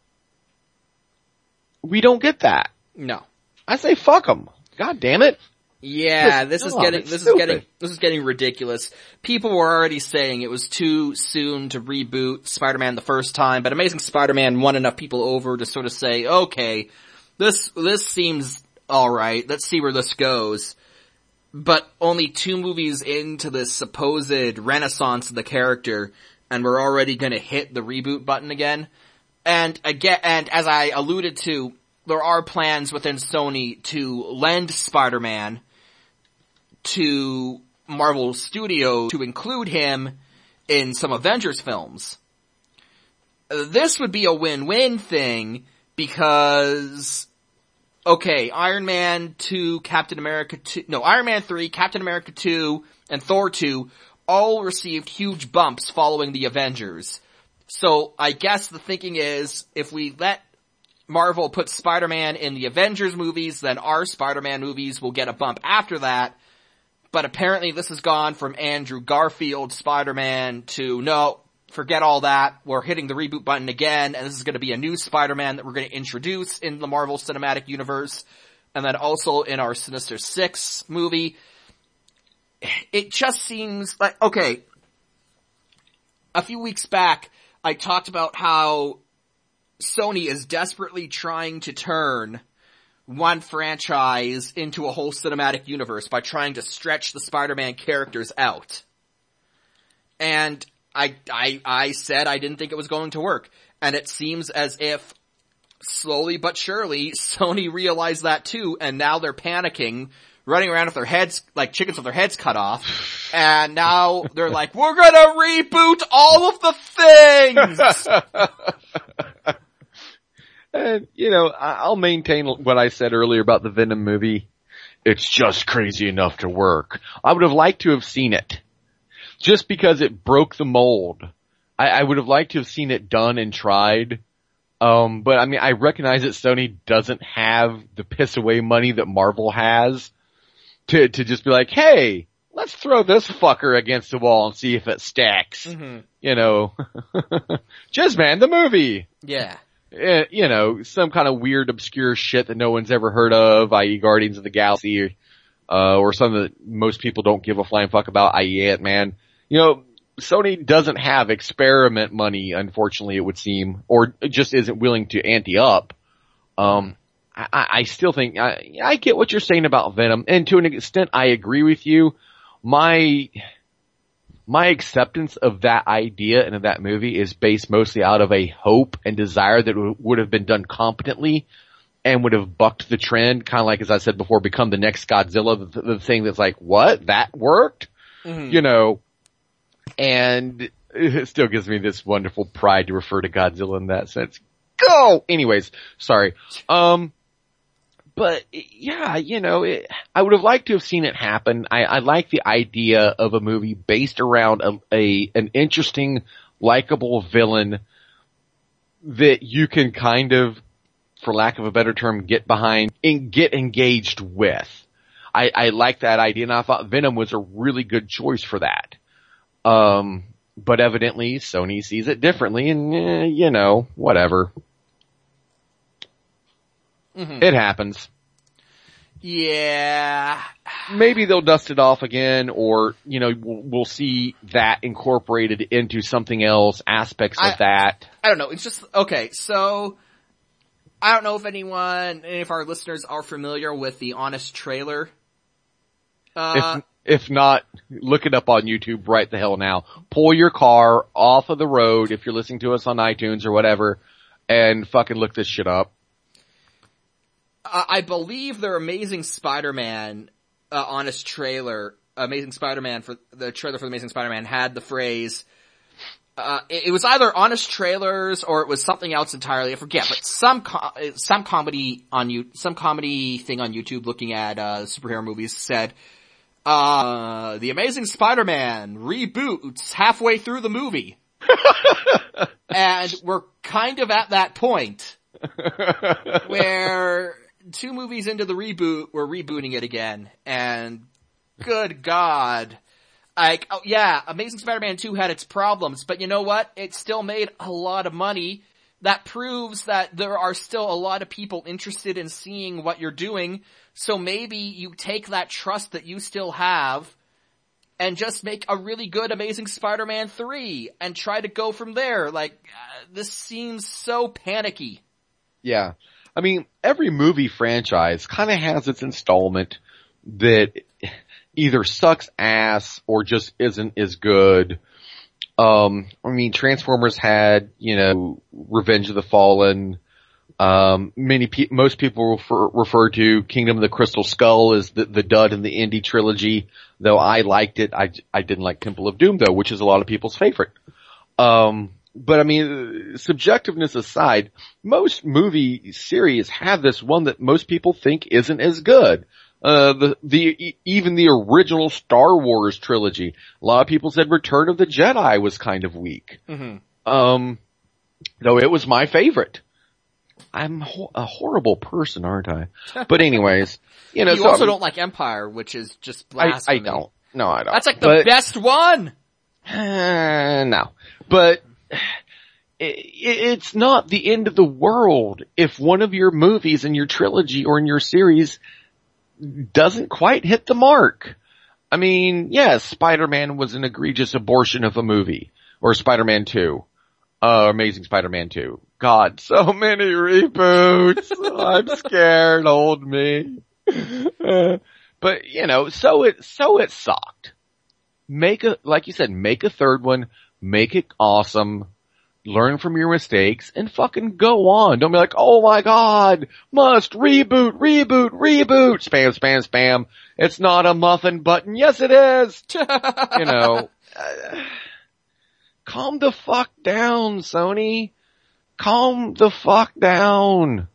we don't get that. No. I say fuck them. God damn it. Yeah, this is getting this is getting this is getting ridiculous. People were already saying it was too soon to reboot Spider-Man the first time, but Amazing Spider-Man won enough people over to sort of say, "Okay, this this seems all right. Let's see where this goes." But only two movies into this supposed renaissance of the character, and we're already going to hit the reboot button again. And again, and as I alluded to, there are plans within Sony to lend Spider-Man to Marvel Studios to include him in some Avengers films. This would be a win-win thing because, okay, Iron Man 2, Captain America 2, no, Iron Man 3, Captain America 2, and Thor 2 all received huge bumps following the Avengers. So I guess the thinking is if we let Marvel puts Spider-Man in the Avengers movies, then our Spider-Man movies will get a bump after that. but apparently this has gone from Andrew Garfield Spider-Man to no, forget all that. We're hitting the reboot button again, and this is going to be a new Spider-Man that we're going to introduce in the Marvel Cinematic Universe, and then also in our Sinister Six movie. It just seems like okay. A few weeks back, I talked about how Sony is desperately trying to turn one franchise into a whole cinematic universe by trying to stretch the Spider-Man characters out. And I, I, I said I didn't think it was going to work. And it seems as if slowly but surely Sony realized that too and now they're panicking, running around with their heads, like chickens with their heads cut off. And now they're like, we're gonna reboot all of the things! *laughs* And, you know, I'll maintain what I said earlier about the Venom movie. It's just crazy enough to work. I would have liked to have seen it. Just because it broke the mold. I, I would have liked to have seen it done and tried. Um, but I mean, I recognize that Sony doesn't have the piss away money that Marvel has to, to just be like, hey, let's throw this fucker against the wall and see if it stacks. Mm-hmm. You know, *laughs* man, the movie. Yeah. Eh, you know, some kind of weird obscure shit that no one's ever heard of, i.e. Guardians of the Galaxy, uh, or something that most people don't give a flying fuck about, i.e. Ant-Man. You know, Sony doesn't have experiment money, unfortunately, it would seem, or just isn't willing to ante up. Um, I, I still think, I, I get what you're saying about Venom, and to an extent I agree with you. My, my acceptance of that idea and of that movie is based mostly out of a hope and desire that it would have been done competently and would have bucked the trend, kind of like as I said before, become the next Godzilla, the, the thing that's like, what? That worked? Mm-hmm. You know, and *laughs* it still gives me this wonderful pride to refer to Godzilla in that sense. Go! Anyways, sorry. Um, but yeah, you know, it, I would have liked to have seen it happen. I, I like the idea of a movie based around a, a an interesting, likable villain that you can kind of, for lack of a better term, get behind and get engaged with. I, I like that idea, and I thought Venom was a really good choice for that. Um, but evidently Sony sees it differently, and eh, you know, whatever. Mm-hmm. It happens. Yeah. Maybe they'll dust it off again or, you know, we'll, we'll see that incorporated into something else, aspects I, of that. I don't know. It's just, okay, so, I don't know if anyone, any of our listeners are familiar with the Honest trailer. Uh, if, if not, look it up on YouTube right the hell now. Pull your car off of the road if you're listening to us on iTunes or whatever and fucking look this shit up. I believe their Amazing Spider-Man uh, honest trailer, Amazing Spider-Man for the trailer for the Amazing Spider-Man had the phrase. Uh, it, it, was either honest trailers or it was something else entirely. I forget, but some co- some comedy on you some comedy thing on YouTube looking at uh, superhero movies said, uh, "The Amazing Spider-Man reboots halfway through the movie," *laughs* and we're kind of at that point *laughs* where two movies into the reboot, we're rebooting it again, and good god. Like, oh yeah, Amazing Spider-Man 2 had its problems, but you know what? It still made a lot of money. That proves that there are still a lot of people interested in seeing what you're doing, so maybe you take that trust that you still have, and just make a really good Amazing Spider-Man 3, and try to go from there. Like, uh, this seems so panicky. Yeah. I mean, every movie franchise kind of has its installment that either sucks ass or just isn't as good. Um, I mean, Transformers had, you know, Revenge of the Fallen. Um, many pe- most people refer, refer to Kingdom of the Crystal Skull as the, the dud in the Indy trilogy, though I liked it. I, I didn't like Temple of Doom though, which is a lot of people's favorite. Um, but I mean, subjectiveness aside, most movie series have this one that most people think isn't as good. Uh, the, the, even the original Star Wars trilogy, a lot of people said Return of the Jedi was kind of weak. Mm-hmm. Um, though it was my favorite. I'm ho- a horrible person, aren't I? *laughs* But anyways, you know, You so also I'm- don't like Empire, which is just I, blasphemy. I don't. No, I don't. That's like the But- best one. Uh, *sighs* no, but i it's not the end of the world if one of your movies in your trilogy or in your series doesn't quite hit the mark. I mean, yes, Spider-Man was an egregious abortion of a movie, or Spider-Man 2, uh, Amazing Spider-Man 2. God, so *laughs* many reboots. I'm scared, old me. But you know, so it, so it sucked make a, like you said, make a third one, make it awesome, learn from your mistakes, and fucking go on. Don't be like, oh my god, must reboot, reboot, reboot, spam, spam, spam. It's not a muffin button. Yes it is. *laughs* You know, uh, *sighs* calm the fuck down, Sony. Calm the fuck down.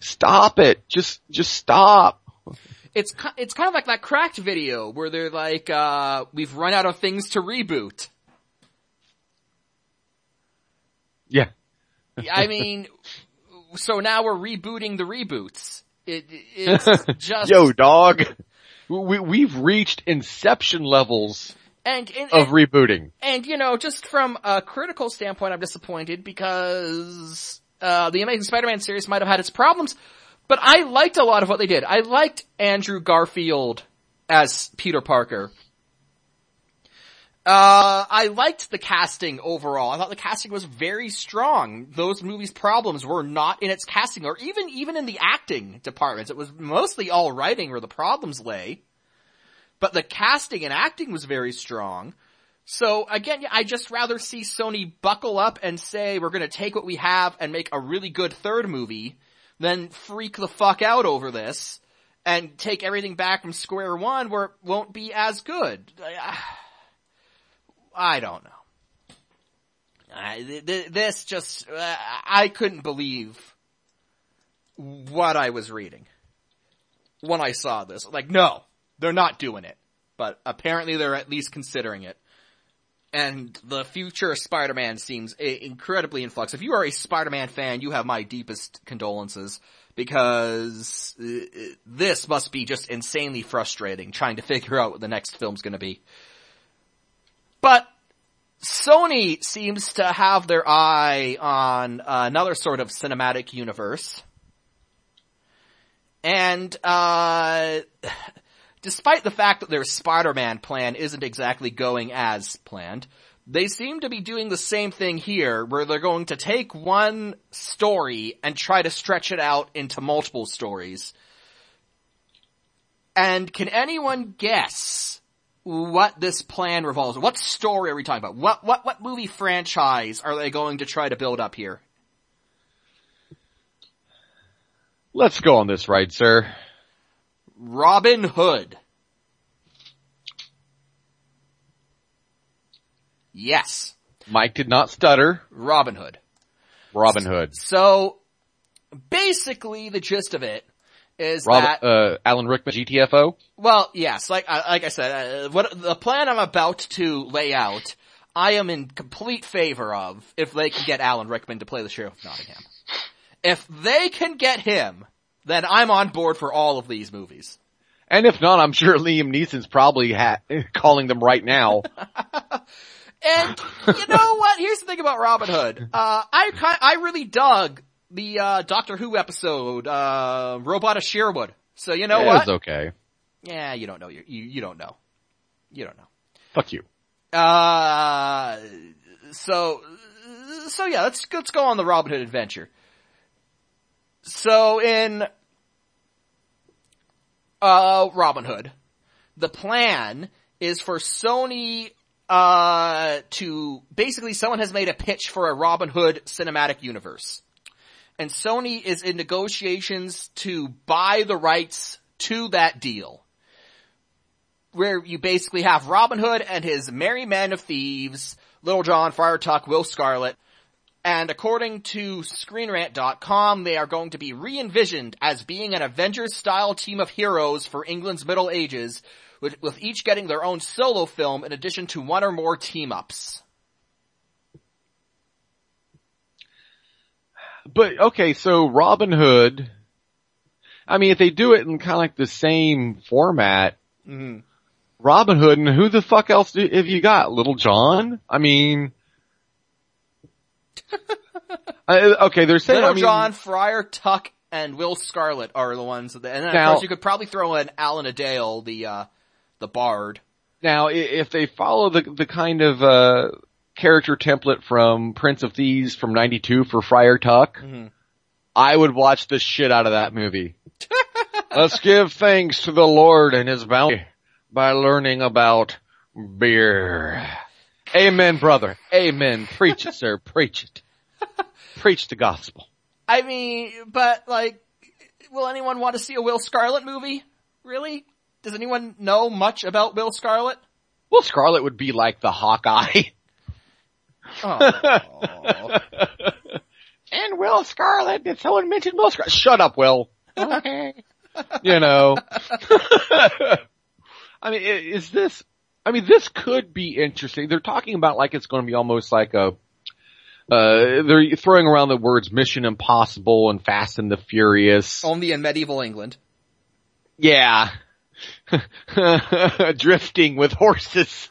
Stop it. Just, just stop. It's it's kind of like that cracked video where they're like, uh, we've run out of things to reboot. Yeah. *laughs* I mean, so now we're rebooting the reboots. It, it's *laughs* just, Yo, dog. We, we've reached inception levels and, and, of and, rebooting. and, you know, just from a critical standpoint, I'm disappointed because, uh, the Amazing Spider-Man series might have had its problems, but I liked a lot of what they did. I liked Andrew Garfield as Peter Parker. Uh, I liked the casting overall. I thought the casting was very strong. Those movies' problems were not in its casting or even, even in the acting departments. It was mostly all writing where the problems lay. But the casting and acting was very strong. So again, I just rather see Sony buckle up and say we're gonna take what we have and make a really good third movie than freak the fuck out over this and take everything back from square one where it won't be as good. I- don't know. I, th- th- this just, uh, I couldn't believe what I was reading when I saw this. Like, no, they're not doing it. But apparently they're at least considering it. And the future of Spider-Man seems i- incredibly in flux. If you are a Spider-Man fan, you have my deepest condolences because uh, uh, this must be just insanely frustrating trying to figure out what the next film's gonna be. But Sony seems to have their eye on another sort of cinematic universe. And, uh, despite the fact that their Spider-Man plan isn't exactly going as planned, they seem to be doing the same thing here, where they're going to take one story and try to stretch it out into multiple stories. And can anyone guess what this plan revolves? What story are we talking about? What, what, what movie franchise are they going to try to build up here? Let's go on this ride, sir. Robin Hood. Yes, Mike did not stutter. Robin Hood. Robin Hood. So, basically the gist of it is Rob, that, uh, Alan Rickman, GTFO. well, yes, like, I like I said, uh, what, the plan I'm about to lay out, I am in complete favor of if they can get Alan Rickman to play the Sheriff of Nottingham. If they can get him, then I'm on board for all of these movies. And if not, I'm sure Liam Neeson's probably ha- calling them right now. *laughs* And you know what? Here's the thing about Robin Hood. Uh, I I really dug the uh, Doctor Who episode, uh, Robot of Sherwood. So you know it what? was okay. Yeah, you don't know. You, you you don't know. You don't know. Fuck you. Uh, so so yeah, let's let's go on the Robin Hood adventure. So in uh Robin Hood, the plan is for Sony uh to basically someone has made a pitch for a Robin Hood cinematic universe. And Sony is in negotiations to buy the rights to that deal. Where you basically have Robin Hood and his merry men of thieves, Little John, Friar Tuck, Will Scarlet, and according to ScreenRant.com, they are going to be re-envisioned as being an Avengers-style team of heroes for England's Middle Ages, with, with each getting their own solo film in addition to one or more team-ups. But okay, so Robin Hood. I mean, if they do it in kind of like the same format, Mm-hmm. Robin Hood, and who the fuck else do, have you got? Little John? I mean, *laughs* I, okay, they're saying, Little I mean, John, Friar Tuck, and Will Scarlet are the ones that, and then Now- of course you could probably throw in Alan-a-Dale, the, uh, the bard. now if they follow the, the kind of, uh, character template from Prince of Thieves from 92 for Friar Tuck, Mm-hmm. I would watch the shit out of that movie. *laughs* Let's give thanks to the Lord and His bounty by learning about beer. Amen, brother. Amen. Preach it, sir. Preach it. *laughs* Preach the gospel. I mean, but like, will anyone want to see a Will Scarlet movie? Really? Does anyone know much about Will Scarlet? Will Scarlet would be like the Hawkeye. *laughs* And Will Scarlet. Did someone mention Will Scarlet? Shut up, Will. Okay. *laughs* you know. *laughs* I mean, is this, I mean, this could be interesting. They're talking about like it's going to be almost like a, uh, they're throwing around the words Mission Impossible and Fast and the Furious. Only in medieval England. Yeah. *laughs* Drifting with horses.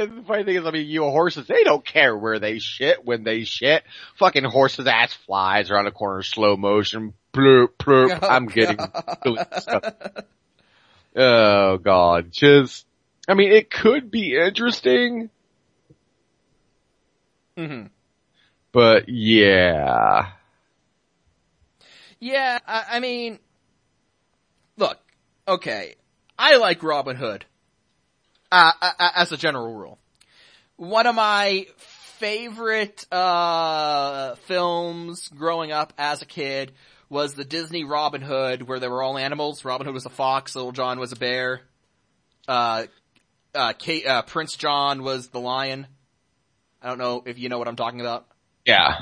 And the funny thing is, I mean, you horses, they don't care where they shit when they shit. Fucking horses' ass flies around the corner, slow motion, bloop, bloop. *laughs* Oh, I'm getting. Oh god, just, I mean, it could be interesting, hmm but yeah. Yeah, I, I mean, look, okay, I like Robin Hood, uh, uh, uh, as a general rule. One of my favorite, uh, films growing up as a kid was the Disney Robin Hood, where they were all animals. Robin Hood was a fox, Little John was a bear, uh, uh, Kate, uh, Prince John was the lion. I don't know if you know what I'm talking about. Yeah.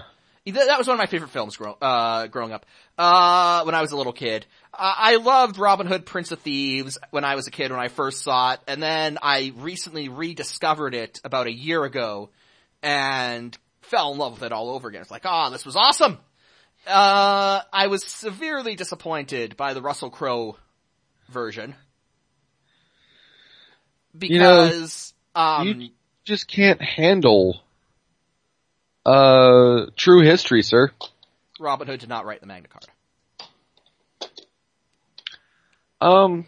That that was one of my favorite films grow, uh, growing up. Uh, when I was a little kid. Uh, I loved Robin Hood, Prince of Thieves when I was a kid when I first saw it, and then I recently rediscovered it about a year ago and fell in love with it all over again. It's like, ah, this was awesome! Uh, I was severely disappointed by the Russell Crowe version. You know, Because, um, you just can't handle, uh, true history, sir. Robin Hood did not write the Magna Carta. Um,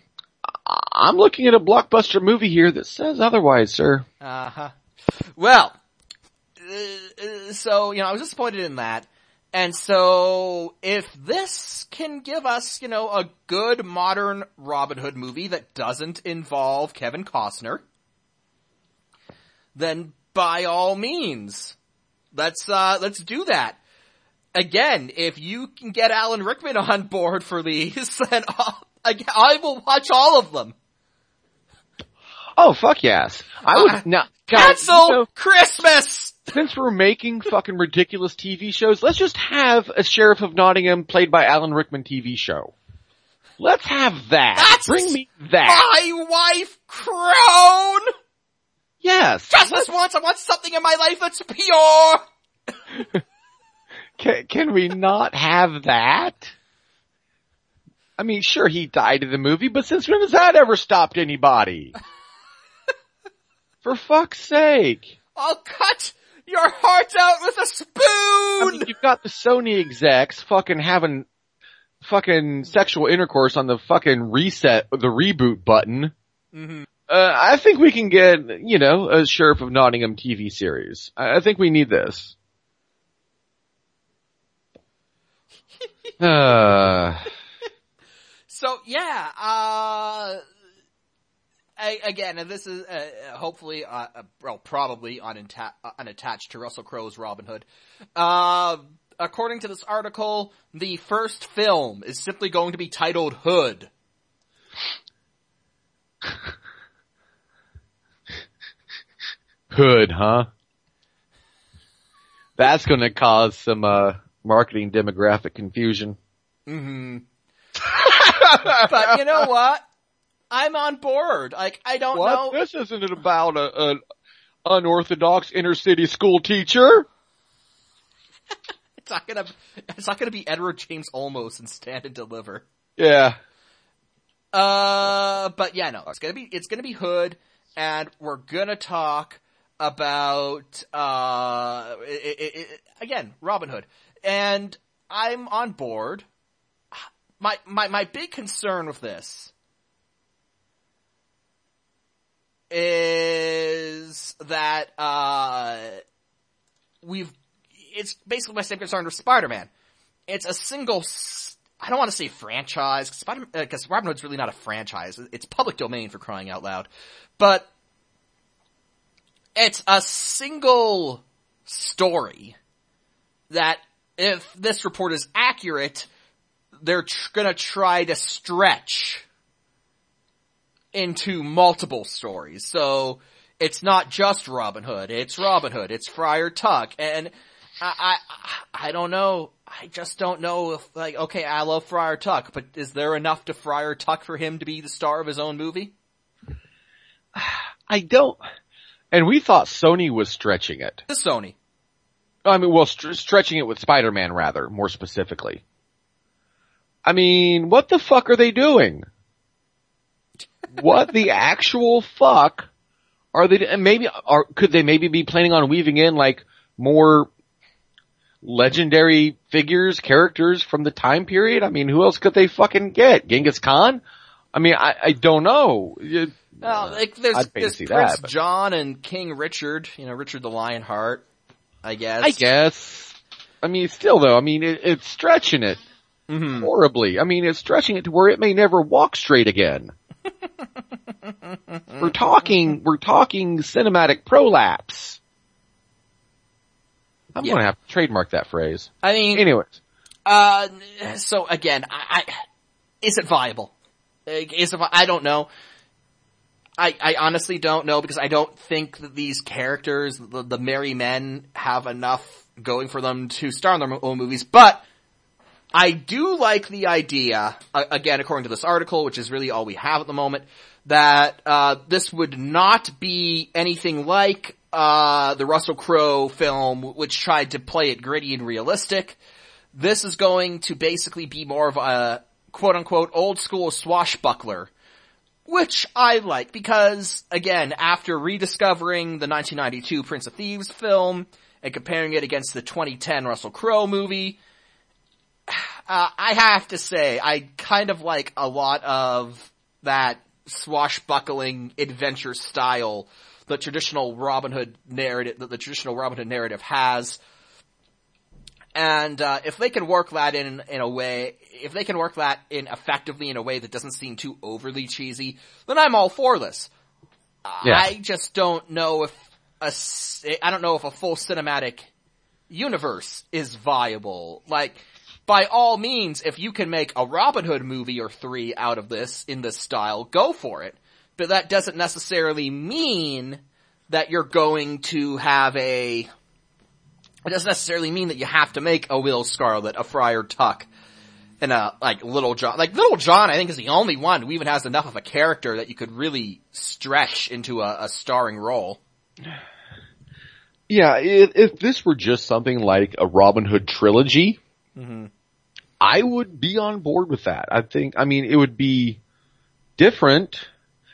I'm looking at a blockbuster movie here that says otherwise, sir. Uh huh. Well, uh, so, you know, I was disappointed in that. And so, if this can give us, you know, a good modern Robin Hood movie that doesn't involve Kevin Costner, then by all means, let's, uh, let's do that. Again, if you can get Alan Rickman on board for these, *laughs* then I'll, I, I will watch all of them. Oh, fuck yes. I would, Uh, now, Cancel you know, Christmas! since we're making fucking ridiculous TV shows, let's just have a Sheriff of Nottingham played by Alan Rickman TV show. Let's have that. That's Bring me that. My wife Crone! Just once, I want something in my life that's pure! Can, can we not have that? I mean, sure, he died in the movie, but since when has that ever stopped anybody? For fuck's sake. I'll cut your heart out with a spoon! mean, you've got the Sony execs fucking having fucking sexual intercourse on the fucking reset, the reboot button. Mhm. Uh, I think we can get, you know, a Sheriff of Nottingham TV series. I, I think we need this. *laughs* uh, So yeah, uh, I, again, and this is uh, hopefully, uh, uh, well, probably uh, unattached to Russell Crowe's Robin Hood. Uh, according to this article, the first film is simply going to be titled Hood. *laughs* Hood, huh? That's gonna cause some, uh, marketing demographic confusion. hmm *laughs* but you know what? I'm on board. Like, I don't know. This isn't about a, a, unorthodox inner city school teacher. *laughs* It's not gonna, it's not gonna be Edward James Olmos and Stand and Deliver. Yeah. Uh, but yeah, no, it's gonna be, it's gonna be Hood, and we're gonna talk about, uh, it, it, it, again, Robin Hood. And I'm on board. My, my, my big concern with this is that, uh, we've, it's basically my same concern with Spider-Man. It's a single, I don't want to say franchise, because uh, Robin Hood's really not a franchise. It's public domain for crying out loud. But, it's a single story that if this report is accurate, they're tr- gonna try to stretch into multiple stories. So it's not just Robin Hood, it's Robin Hood, it's Friar Tuck, and I, I, I don't know, I just don't know if, like, okay, I love Friar Tuck, but is there enough to Friar Tuck for him to be the star of his own movie? *sighs* I don't, and we thought Sony was stretching it. The Sony. I mean, well, st- stretching it with Spider-Man rather, more specifically. I mean, what the fuck are they doing? *laughs* what the actual fuck are they, and maybe, are, could they maybe be planning on weaving in like more legendary figures, characters from the time period? I mean, who else could they fucking get? Genghis Khan? I mean, I, I don't know. Well, like there's, there's Prince that, John and King Richard, you know, Richard the Lionheart, I guess. I guess. I mean, still though, I mean, it, it's stretching it mm-hmm. horribly. I mean, it's stretching it to where it may never walk straight again. *laughs* we're talking, we're talking cinematic prolapse. I'm yeah. gonna have to trademark that phrase. I mean, anyways. Uh, so again, I, I is it viable? Is it, I don't know. I, I honestly don't know because I don't think that these characters, the, the merry men, have enough going for them to star in their own movies, but I do like the idea, again, according to this article, which is really all we have at the moment, that uh, this would not be anything like uh, the Russell Crowe film, which tried to play it gritty and realistic. This is going to basically be more of a quote unquote old school swashbuckler, which I like because, again, after rediscovering the 1992 Prince of Thieves film and comparing it against the 2010 Russell Crowe movie, *sighs* uh, I have to say, I kind of like a lot of that swashbuckling adventure style the traditional Robin Hood narrative, that the traditional Robin Hood narrative has. And, uh, if they can work that in, in a way, if they can work that in effectively in a way that doesn't seem too overly cheesy, then I'm all for this. Yeah. I just don't know if a, I don't know if a full cinematic universe is viable. Like, by all means, if you can make a Robin Hood movie or three out of this in this style, go for it. But that doesn't necessarily mean that you're going to have a, it doesn't necessarily mean that you have to make a Will Scarlet, a Friar Tuck, and a, like, Little John. Like, Little John, I think is the only one who even has enough of a character that you could really stretch into a, a starring role. Yeah, if, if, this were just something like a Robin Hood trilogy, mm-hmm. I would be on board with that. I think, I mean, it would be different.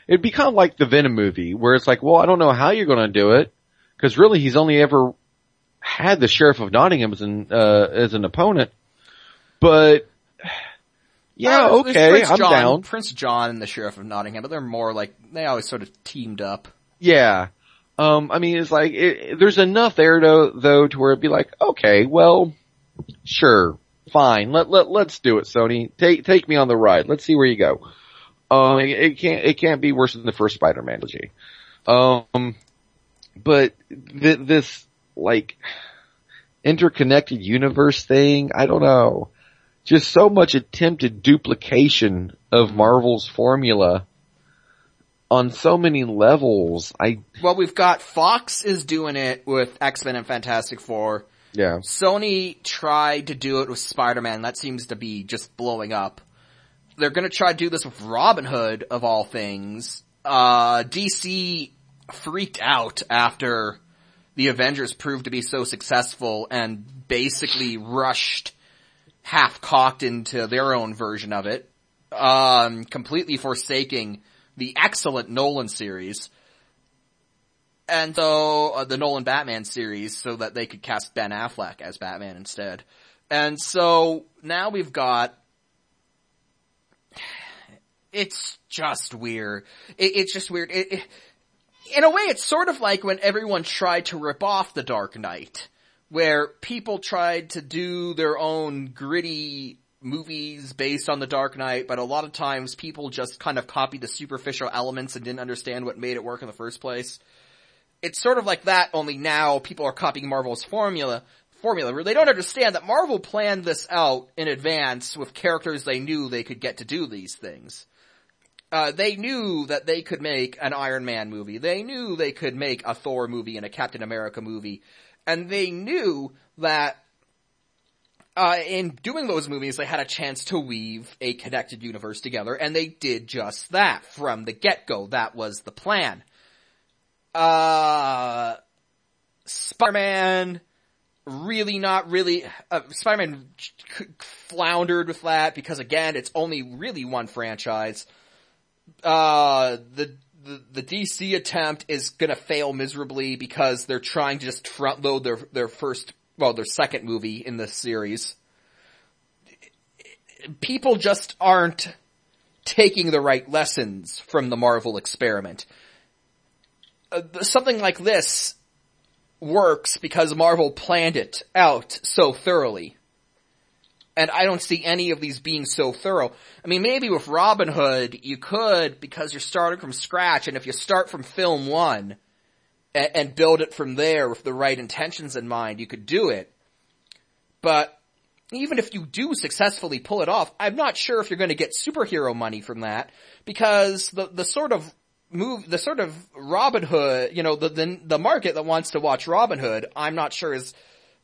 It'd be kind of like the Venom movie where it's like, well, I don't know how you're going to do it because really he's only ever had the Sheriff of Nottingham as an, uh, as an opponent. But yeah, uh, okay, I'm John, down. Prince John and the Sheriff of Nottingham, but they're more like, they always sort of teamed up. Yeah. Um, I mean, it's like, it, there's enough there though, though to where it'd be like, okay, well, sure, fine. Let, let, let's do it, Sony. Take, take me on the ride. Let's see where you go. Um, it, it can't, it can't be worse than the first Spider-Man trilogy. Um, but th- this, like, interconnected universe thing, I don't know. Just so much attempted duplication of Marvel's formula on so many levels. I well, we've got Fox is doing it with X Men and Fantastic Four. Yeah. Sony tried to do it with Spider-Man. That seems to be just blowing up. They're gonna try to do this with Robin Hood, of all things. Uh, DC freaked out after the Avengers proved to be so successful and basically rushed half-cocked into their own version of it, um, completely forsaking the excellent Nolan series. And so, uh, the Nolan Batman series so that they could cast Ben Affleck as Batman instead. And so, now we've got *sighs* it's just weird. It, it's just weird. It, it, in a way, it's sort of like when everyone tried to rip off The Dark Knight, where people tried to do their own gritty movies based on The Dark Knight, but a lot of times people just kind of copied the superficial elements and didn't understand what made it work in the first place. It's sort of like that, only now people are copying Marvel's formula, formula where they don't understand that Marvel planned this out in advance with characters they knew they could get to do these things. Uh, they knew that they could make an Iron Man movie. They knew they could make a Thor movie and a Captain America movie. And they knew that uh, in doing those movies, they had a chance to weave a connected universe together, and they did just that from the get-go. That was the plan. Uh, Spider-Man, really not really, uh, Spider-Man floundered with that because again, it's only really one franchise uh, the, the, the DC attempt is gonna fail miserably because they're trying to just front load their, their first, well, their second movie in the series. People just aren't taking the right lessons from the Marvel experiment. Uh, something like this works because Marvel planned it out so thoroughly and I don't see any of these being so thorough. I mean, maybe with Robin Hood, you could because you're starting from scratch, and if you start from film one and, and build it from there with the right intentions in mind, you could do it. But even if you do successfully pull it off, I'm not sure if you're going to get superhero money from that because the the sort of move, the sort of Robin Hood, you know, the the, the market that wants to watch Robin Hood, I'm not sure is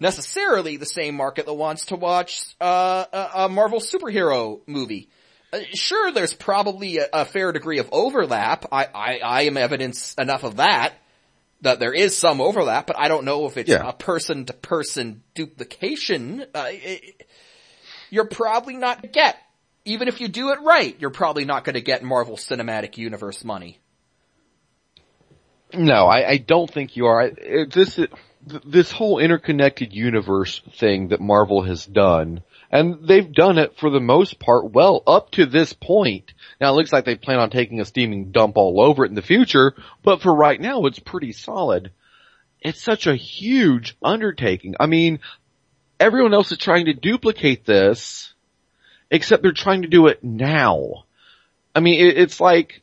necessarily the same market that wants to watch uh, a, a, Marvel superhero movie. Uh, sure, there's probably a, a, fair degree of overlap. I, I, I am evidence enough of that that there is some overlap, but I don't know if it's yeah. a person to person duplication. Uh, it, you're probably not get even if you do it right. You're probably not going to get Marvel Cinematic Universe money. No, I, I don't think you are. This is, this whole interconnected universe thing that Marvel has done, and they've done it for the most part well up to this point. Now it looks like they plan on taking a steaming dump all over it in the future, but for right now it's pretty solid. It's such a huge undertaking. I mean, everyone else is trying to duplicate this, except they're trying to do it now. I mean, it's like,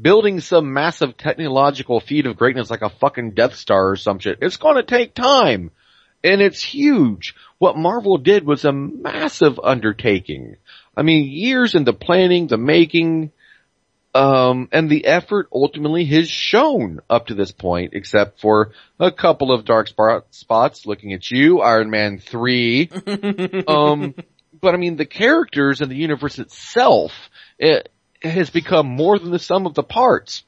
building some massive technological feat of greatness like a fucking Death Star or some shit. It's gonna take time. And it's huge. What Marvel did was a massive undertaking. I mean, years in the planning, the making, um, and the effort ultimately has shown up to this point, except for a couple of dark spots looking at you, Iron Man 3. *laughs* um, but I mean, the characters and the universe itself, it, has become more than the sum of the parts.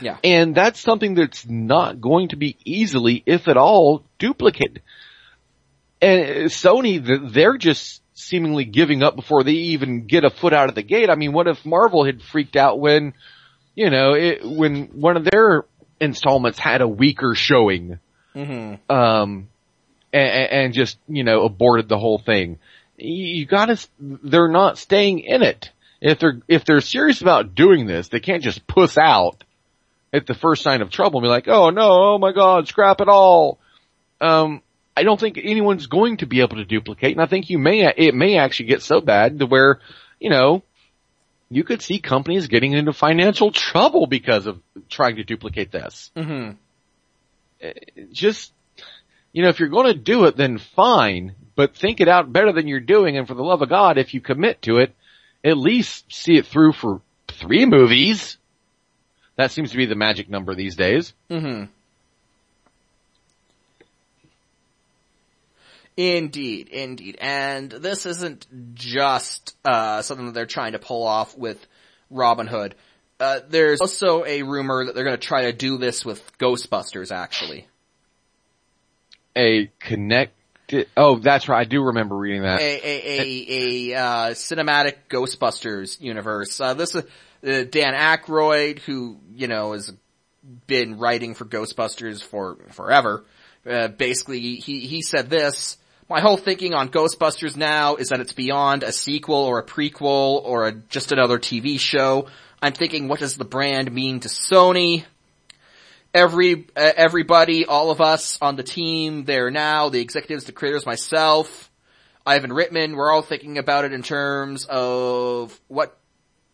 Yeah. And that's something that's not going to be easily, if at all, duplicated. And Sony, they're just seemingly giving up before they even get a foot out of the gate. I mean, what if Marvel had freaked out when, you know, it, when one of their installments had a weaker showing, mm-hmm. um, and, and, just, you know, aborted the whole thing. You gotta, they're not staying in it if they're if they're serious about doing this, they can't just puss out at the first sign of trouble and be like, "Oh no, oh my God, scrap it all." Um, I don't think anyone's going to be able to duplicate, and I think you may it may actually get so bad to where you know you could see companies getting into financial trouble because of trying to duplicate this. Mm-hmm. Just you know, if you're going to do it, then fine, but think it out better than you're doing, and for the love of God, if you commit to it, at least see it through for three movies. That seems to be the magic number these days. Mm-hmm. Indeed, indeed. And this isn't just, uh, something that they're trying to pull off with Robin Hood. Uh, there's also a rumor that they're going to try to do this with Ghostbusters. Actually, A Oh, that's right. I do remember reading that. a a a, a uh, cinematic Ghostbusters universe. Uh, this is uh, Dan Aykroyd, who you know has been writing for Ghostbusters for forever. Uh, basically, he he said this. My whole thinking on Ghostbusters now is that it's beyond a sequel or a prequel or a, just another TV show. I'm thinking, what does the brand mean to Sony? Every, uh, everybody, all of us on the team there now, the executives, the creators, myself, Ivan Reitman, we're all thinking about it in terms of what,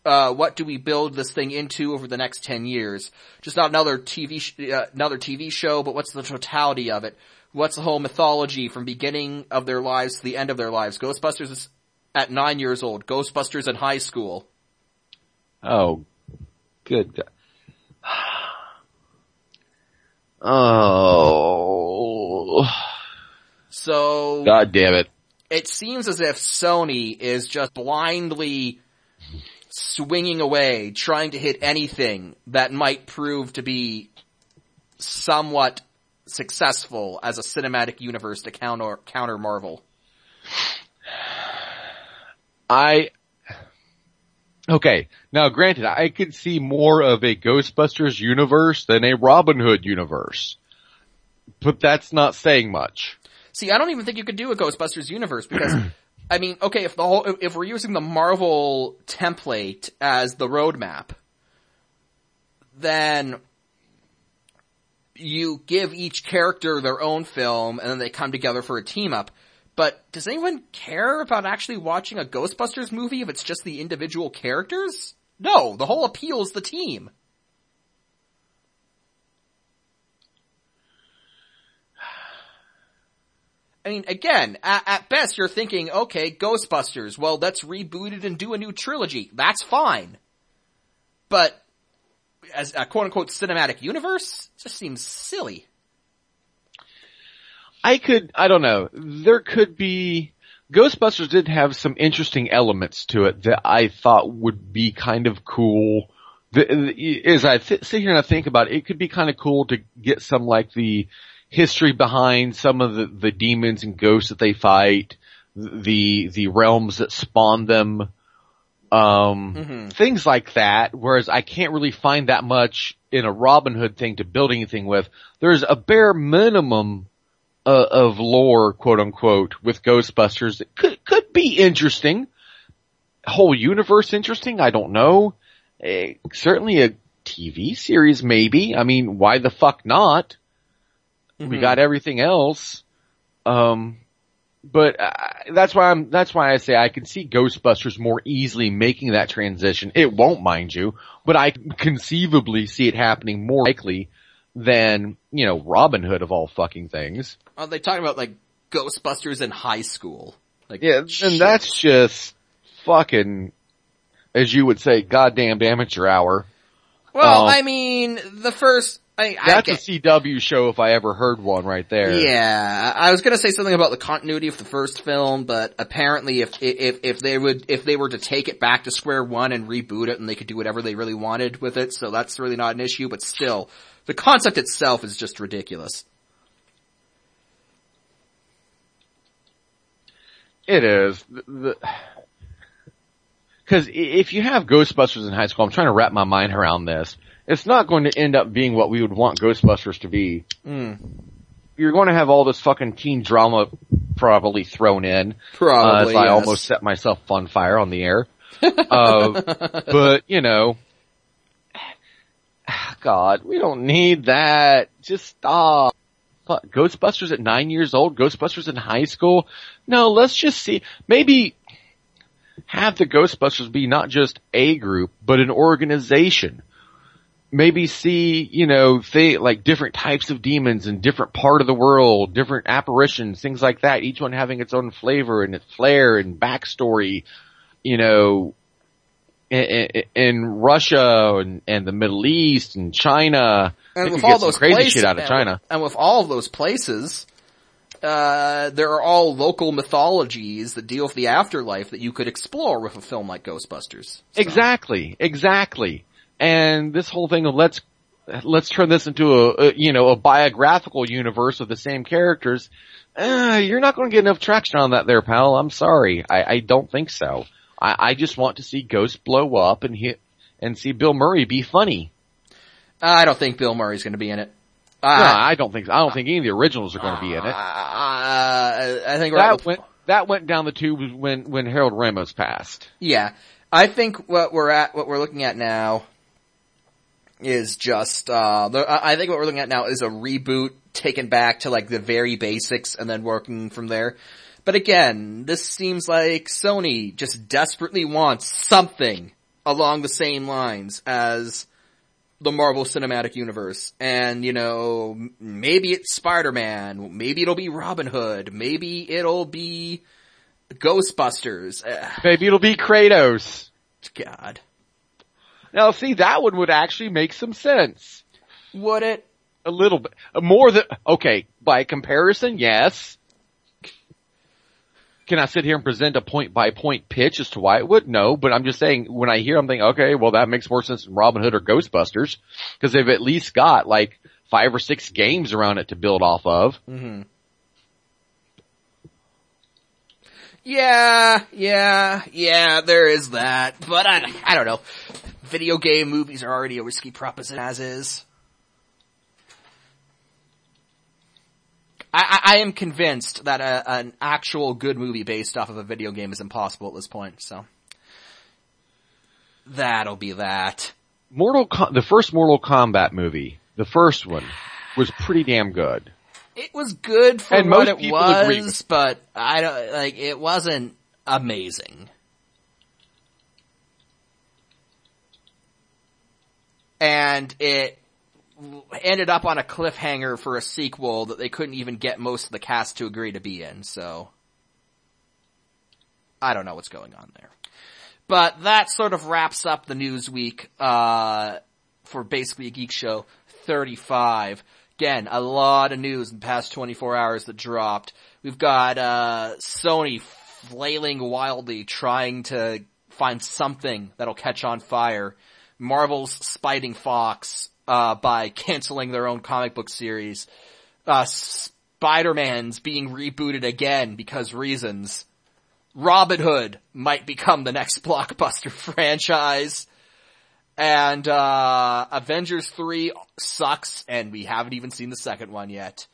uh, what do we build this thing into over the next 10 years? Just not another TV, sh- uh, another TV show, but what's the totality of it? What's the whole mythology from beginning of their lives to the end of their lives? Ghostbusters is at nine years old. Ghostbusters in high school. Oh, good. God. Oh, So God damn it. it seems as if Sony is just blindly swinging away, trying to hit anything that might prove to be somewhat successful as a cinematic universe to counter counter Marvel. I, okay, now granted, I could see more of a Ghostbusters universe than a Robin Hood universe. But that's not saying much. See, I don't even think you could do a Ghostbusters universe because, *clears throat* I mean, okay, if the whole, if we're using the Marvel template as the roadmap, then you give each character their own film and then they come together for a team up. But does anyone care about actually watching a Ghostbusters movie if it's just the individual characters? No, the whole appeal is the team. *sighs* I mean, again, at, at, best you're thinking, okay, Ghostbusters, well, let's reboot it and do a new trilogy. That's fine. But, as a quote unquote cinematic universe, just seems silly. I could, I don't know, there could be, Ghostbusters did have some interesting elements to it that I thought would be kind of cool. The, as I th- sit here and I think about it, it could be kind of cool to get some like the history behind some of the, the demons and ghosts that they fight, the, the realms that spawn them, um, mm-hmm. things like that, whereas I can't really find that much in a Robin Hood thing to build anything with. There's a bare minimum uh, of lore, quote unquote, with Ghostbusters that could, could be interesting. Whole universe interesting? I don't know. Uh, certainly a TV series maybe. I mean, why the fuck not? Mm-hmm. We got everything else. Um, but uh, that's why I'm, that's why I say I can see Ghostbusters more easily making that transition. It won't, mind you, but I conceivably see it happening more likely than, you know, Robin Hood of all fucking things. Are they talking about like Ghostbusters in high school? Like, yeah, shit. and that's just fucking, as you would say, goddamn amateur hour. Well, um, I mean, the first, I, That's I a CW show if I ever heard one right there. Yeah, I was gonna say something about the continuity of the first film, but apparently if, if, if they would, if they were to take it back to square one and reboot it and they could do whatever they really wanted with it, so that's really not an issue, but still, the concept itself is just ridiculous. It is. Cause if you have Ghostbusters in high school, I'm trying to wrap my mind around this it's not going to end up being what we would want Ghostbusters to be. Mm. You're going to have all this fucking teen drama probably thrown in. Probably. Uh, I yes. almost set myself on fire on the air. uh, *laughs* but, you know, God, we don't need that. Just stop. Ghostbusters at nine years old, Ghostbusters in high school. No, let's just see. Maybe have the Ghostbusters be not just a group, but an organization maybe see, you know, like different types of demons in different part of the world, different apparitions, things like that, each one having its own flavor and its flair and backstory, you know, in, in Russia and, and, the Middle East and China. And with all those crazy places, shit out of China. And with, and with all of those places, uh, there are all local mythologies that deal with the afterlife that you could explore with a film like Ghostbusters. So. Exactly, exactly and this whole thing of let's let's turn this into a, a you know a biographical universe with the same characters. Uh, you're not going to get enough traction on that, there, pal. I'm sorry. I, I don't think so. I, I just want to see Ghost blow up and hit and see Bill Murray be funny. I don't think Bill Murray's going to be in it. Uh, no, I don't think. I don't think any of the originals are going to be in it. Uh, I think that went that went down the tubes when when Harold Ramis passed. Yeah, I think what we're at, what we're looking at now, is just. Uh, the, I think what we're looking at now is a reboot taken back to like the very basics and then working from there. But again, this seems like Sony just desperately wants something along the same lines as the Marvel Cinematic Universe. And, you know, maybe it's Spider-Man, maybe it'll be Robin Hood, maybe it'll be Ghostbusters. Maybe it'll be Kratos. God. Now see, that one would actually make some sense. Would it? A little bit. More than, okay, by comparison, yes. Can I sit here and present a point by point pitch as to why it would? No, but I'm just saying when I hear I'm thinking, okay, well that makes more sense than Robin Hood or Ghostbusters because they've at least got like five or six games around it to build off of. Mm-hmm. Yeah, yeah, yeah, there is that, but I, I don't know. Video game movies are already a risky proposition as is. I, I, am convinced that a, an actual good movie based off of a video game is impossible at this point. So that'll be that. Mortal, Com- the first Mortal Kombat movie, the first one, was pretty damn good. It was good for and what it was, but I don't like. It wasn't amazing. And it ended up on a cliffhanger for a sequel that they couldn't even get most of the cast to agree to be in, so. I don't know what's going on there. But that sort of wraps up the news week, uh, for basically a geek show 35. Again, a lot of news in the past 24 hours that dropped. We've got, uh, Sony flailing wildly trying to find something that'll catch on fire. Marvel's spiting Fox uh, by canceling their own comic book series. Uh, Spider-Man's being rebooted again because reasons. Robin Hood might become the next *laughs* blockbuster franchise. And, uh, Avengers 3 sucks and we haven't even seen the second one yet.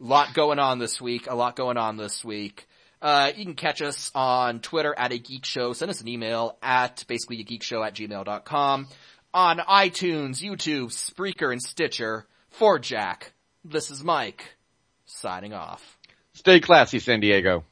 A lot going on this week, a lot going on this week. Uh, you can catch us on Twitter at a geek show. Send us an email at basically a geek show at gmail.com on iTunes, YouTube, Spreaker, and Stitcher. For Jack, this is Mike, signing off. Stay classy, San Diego.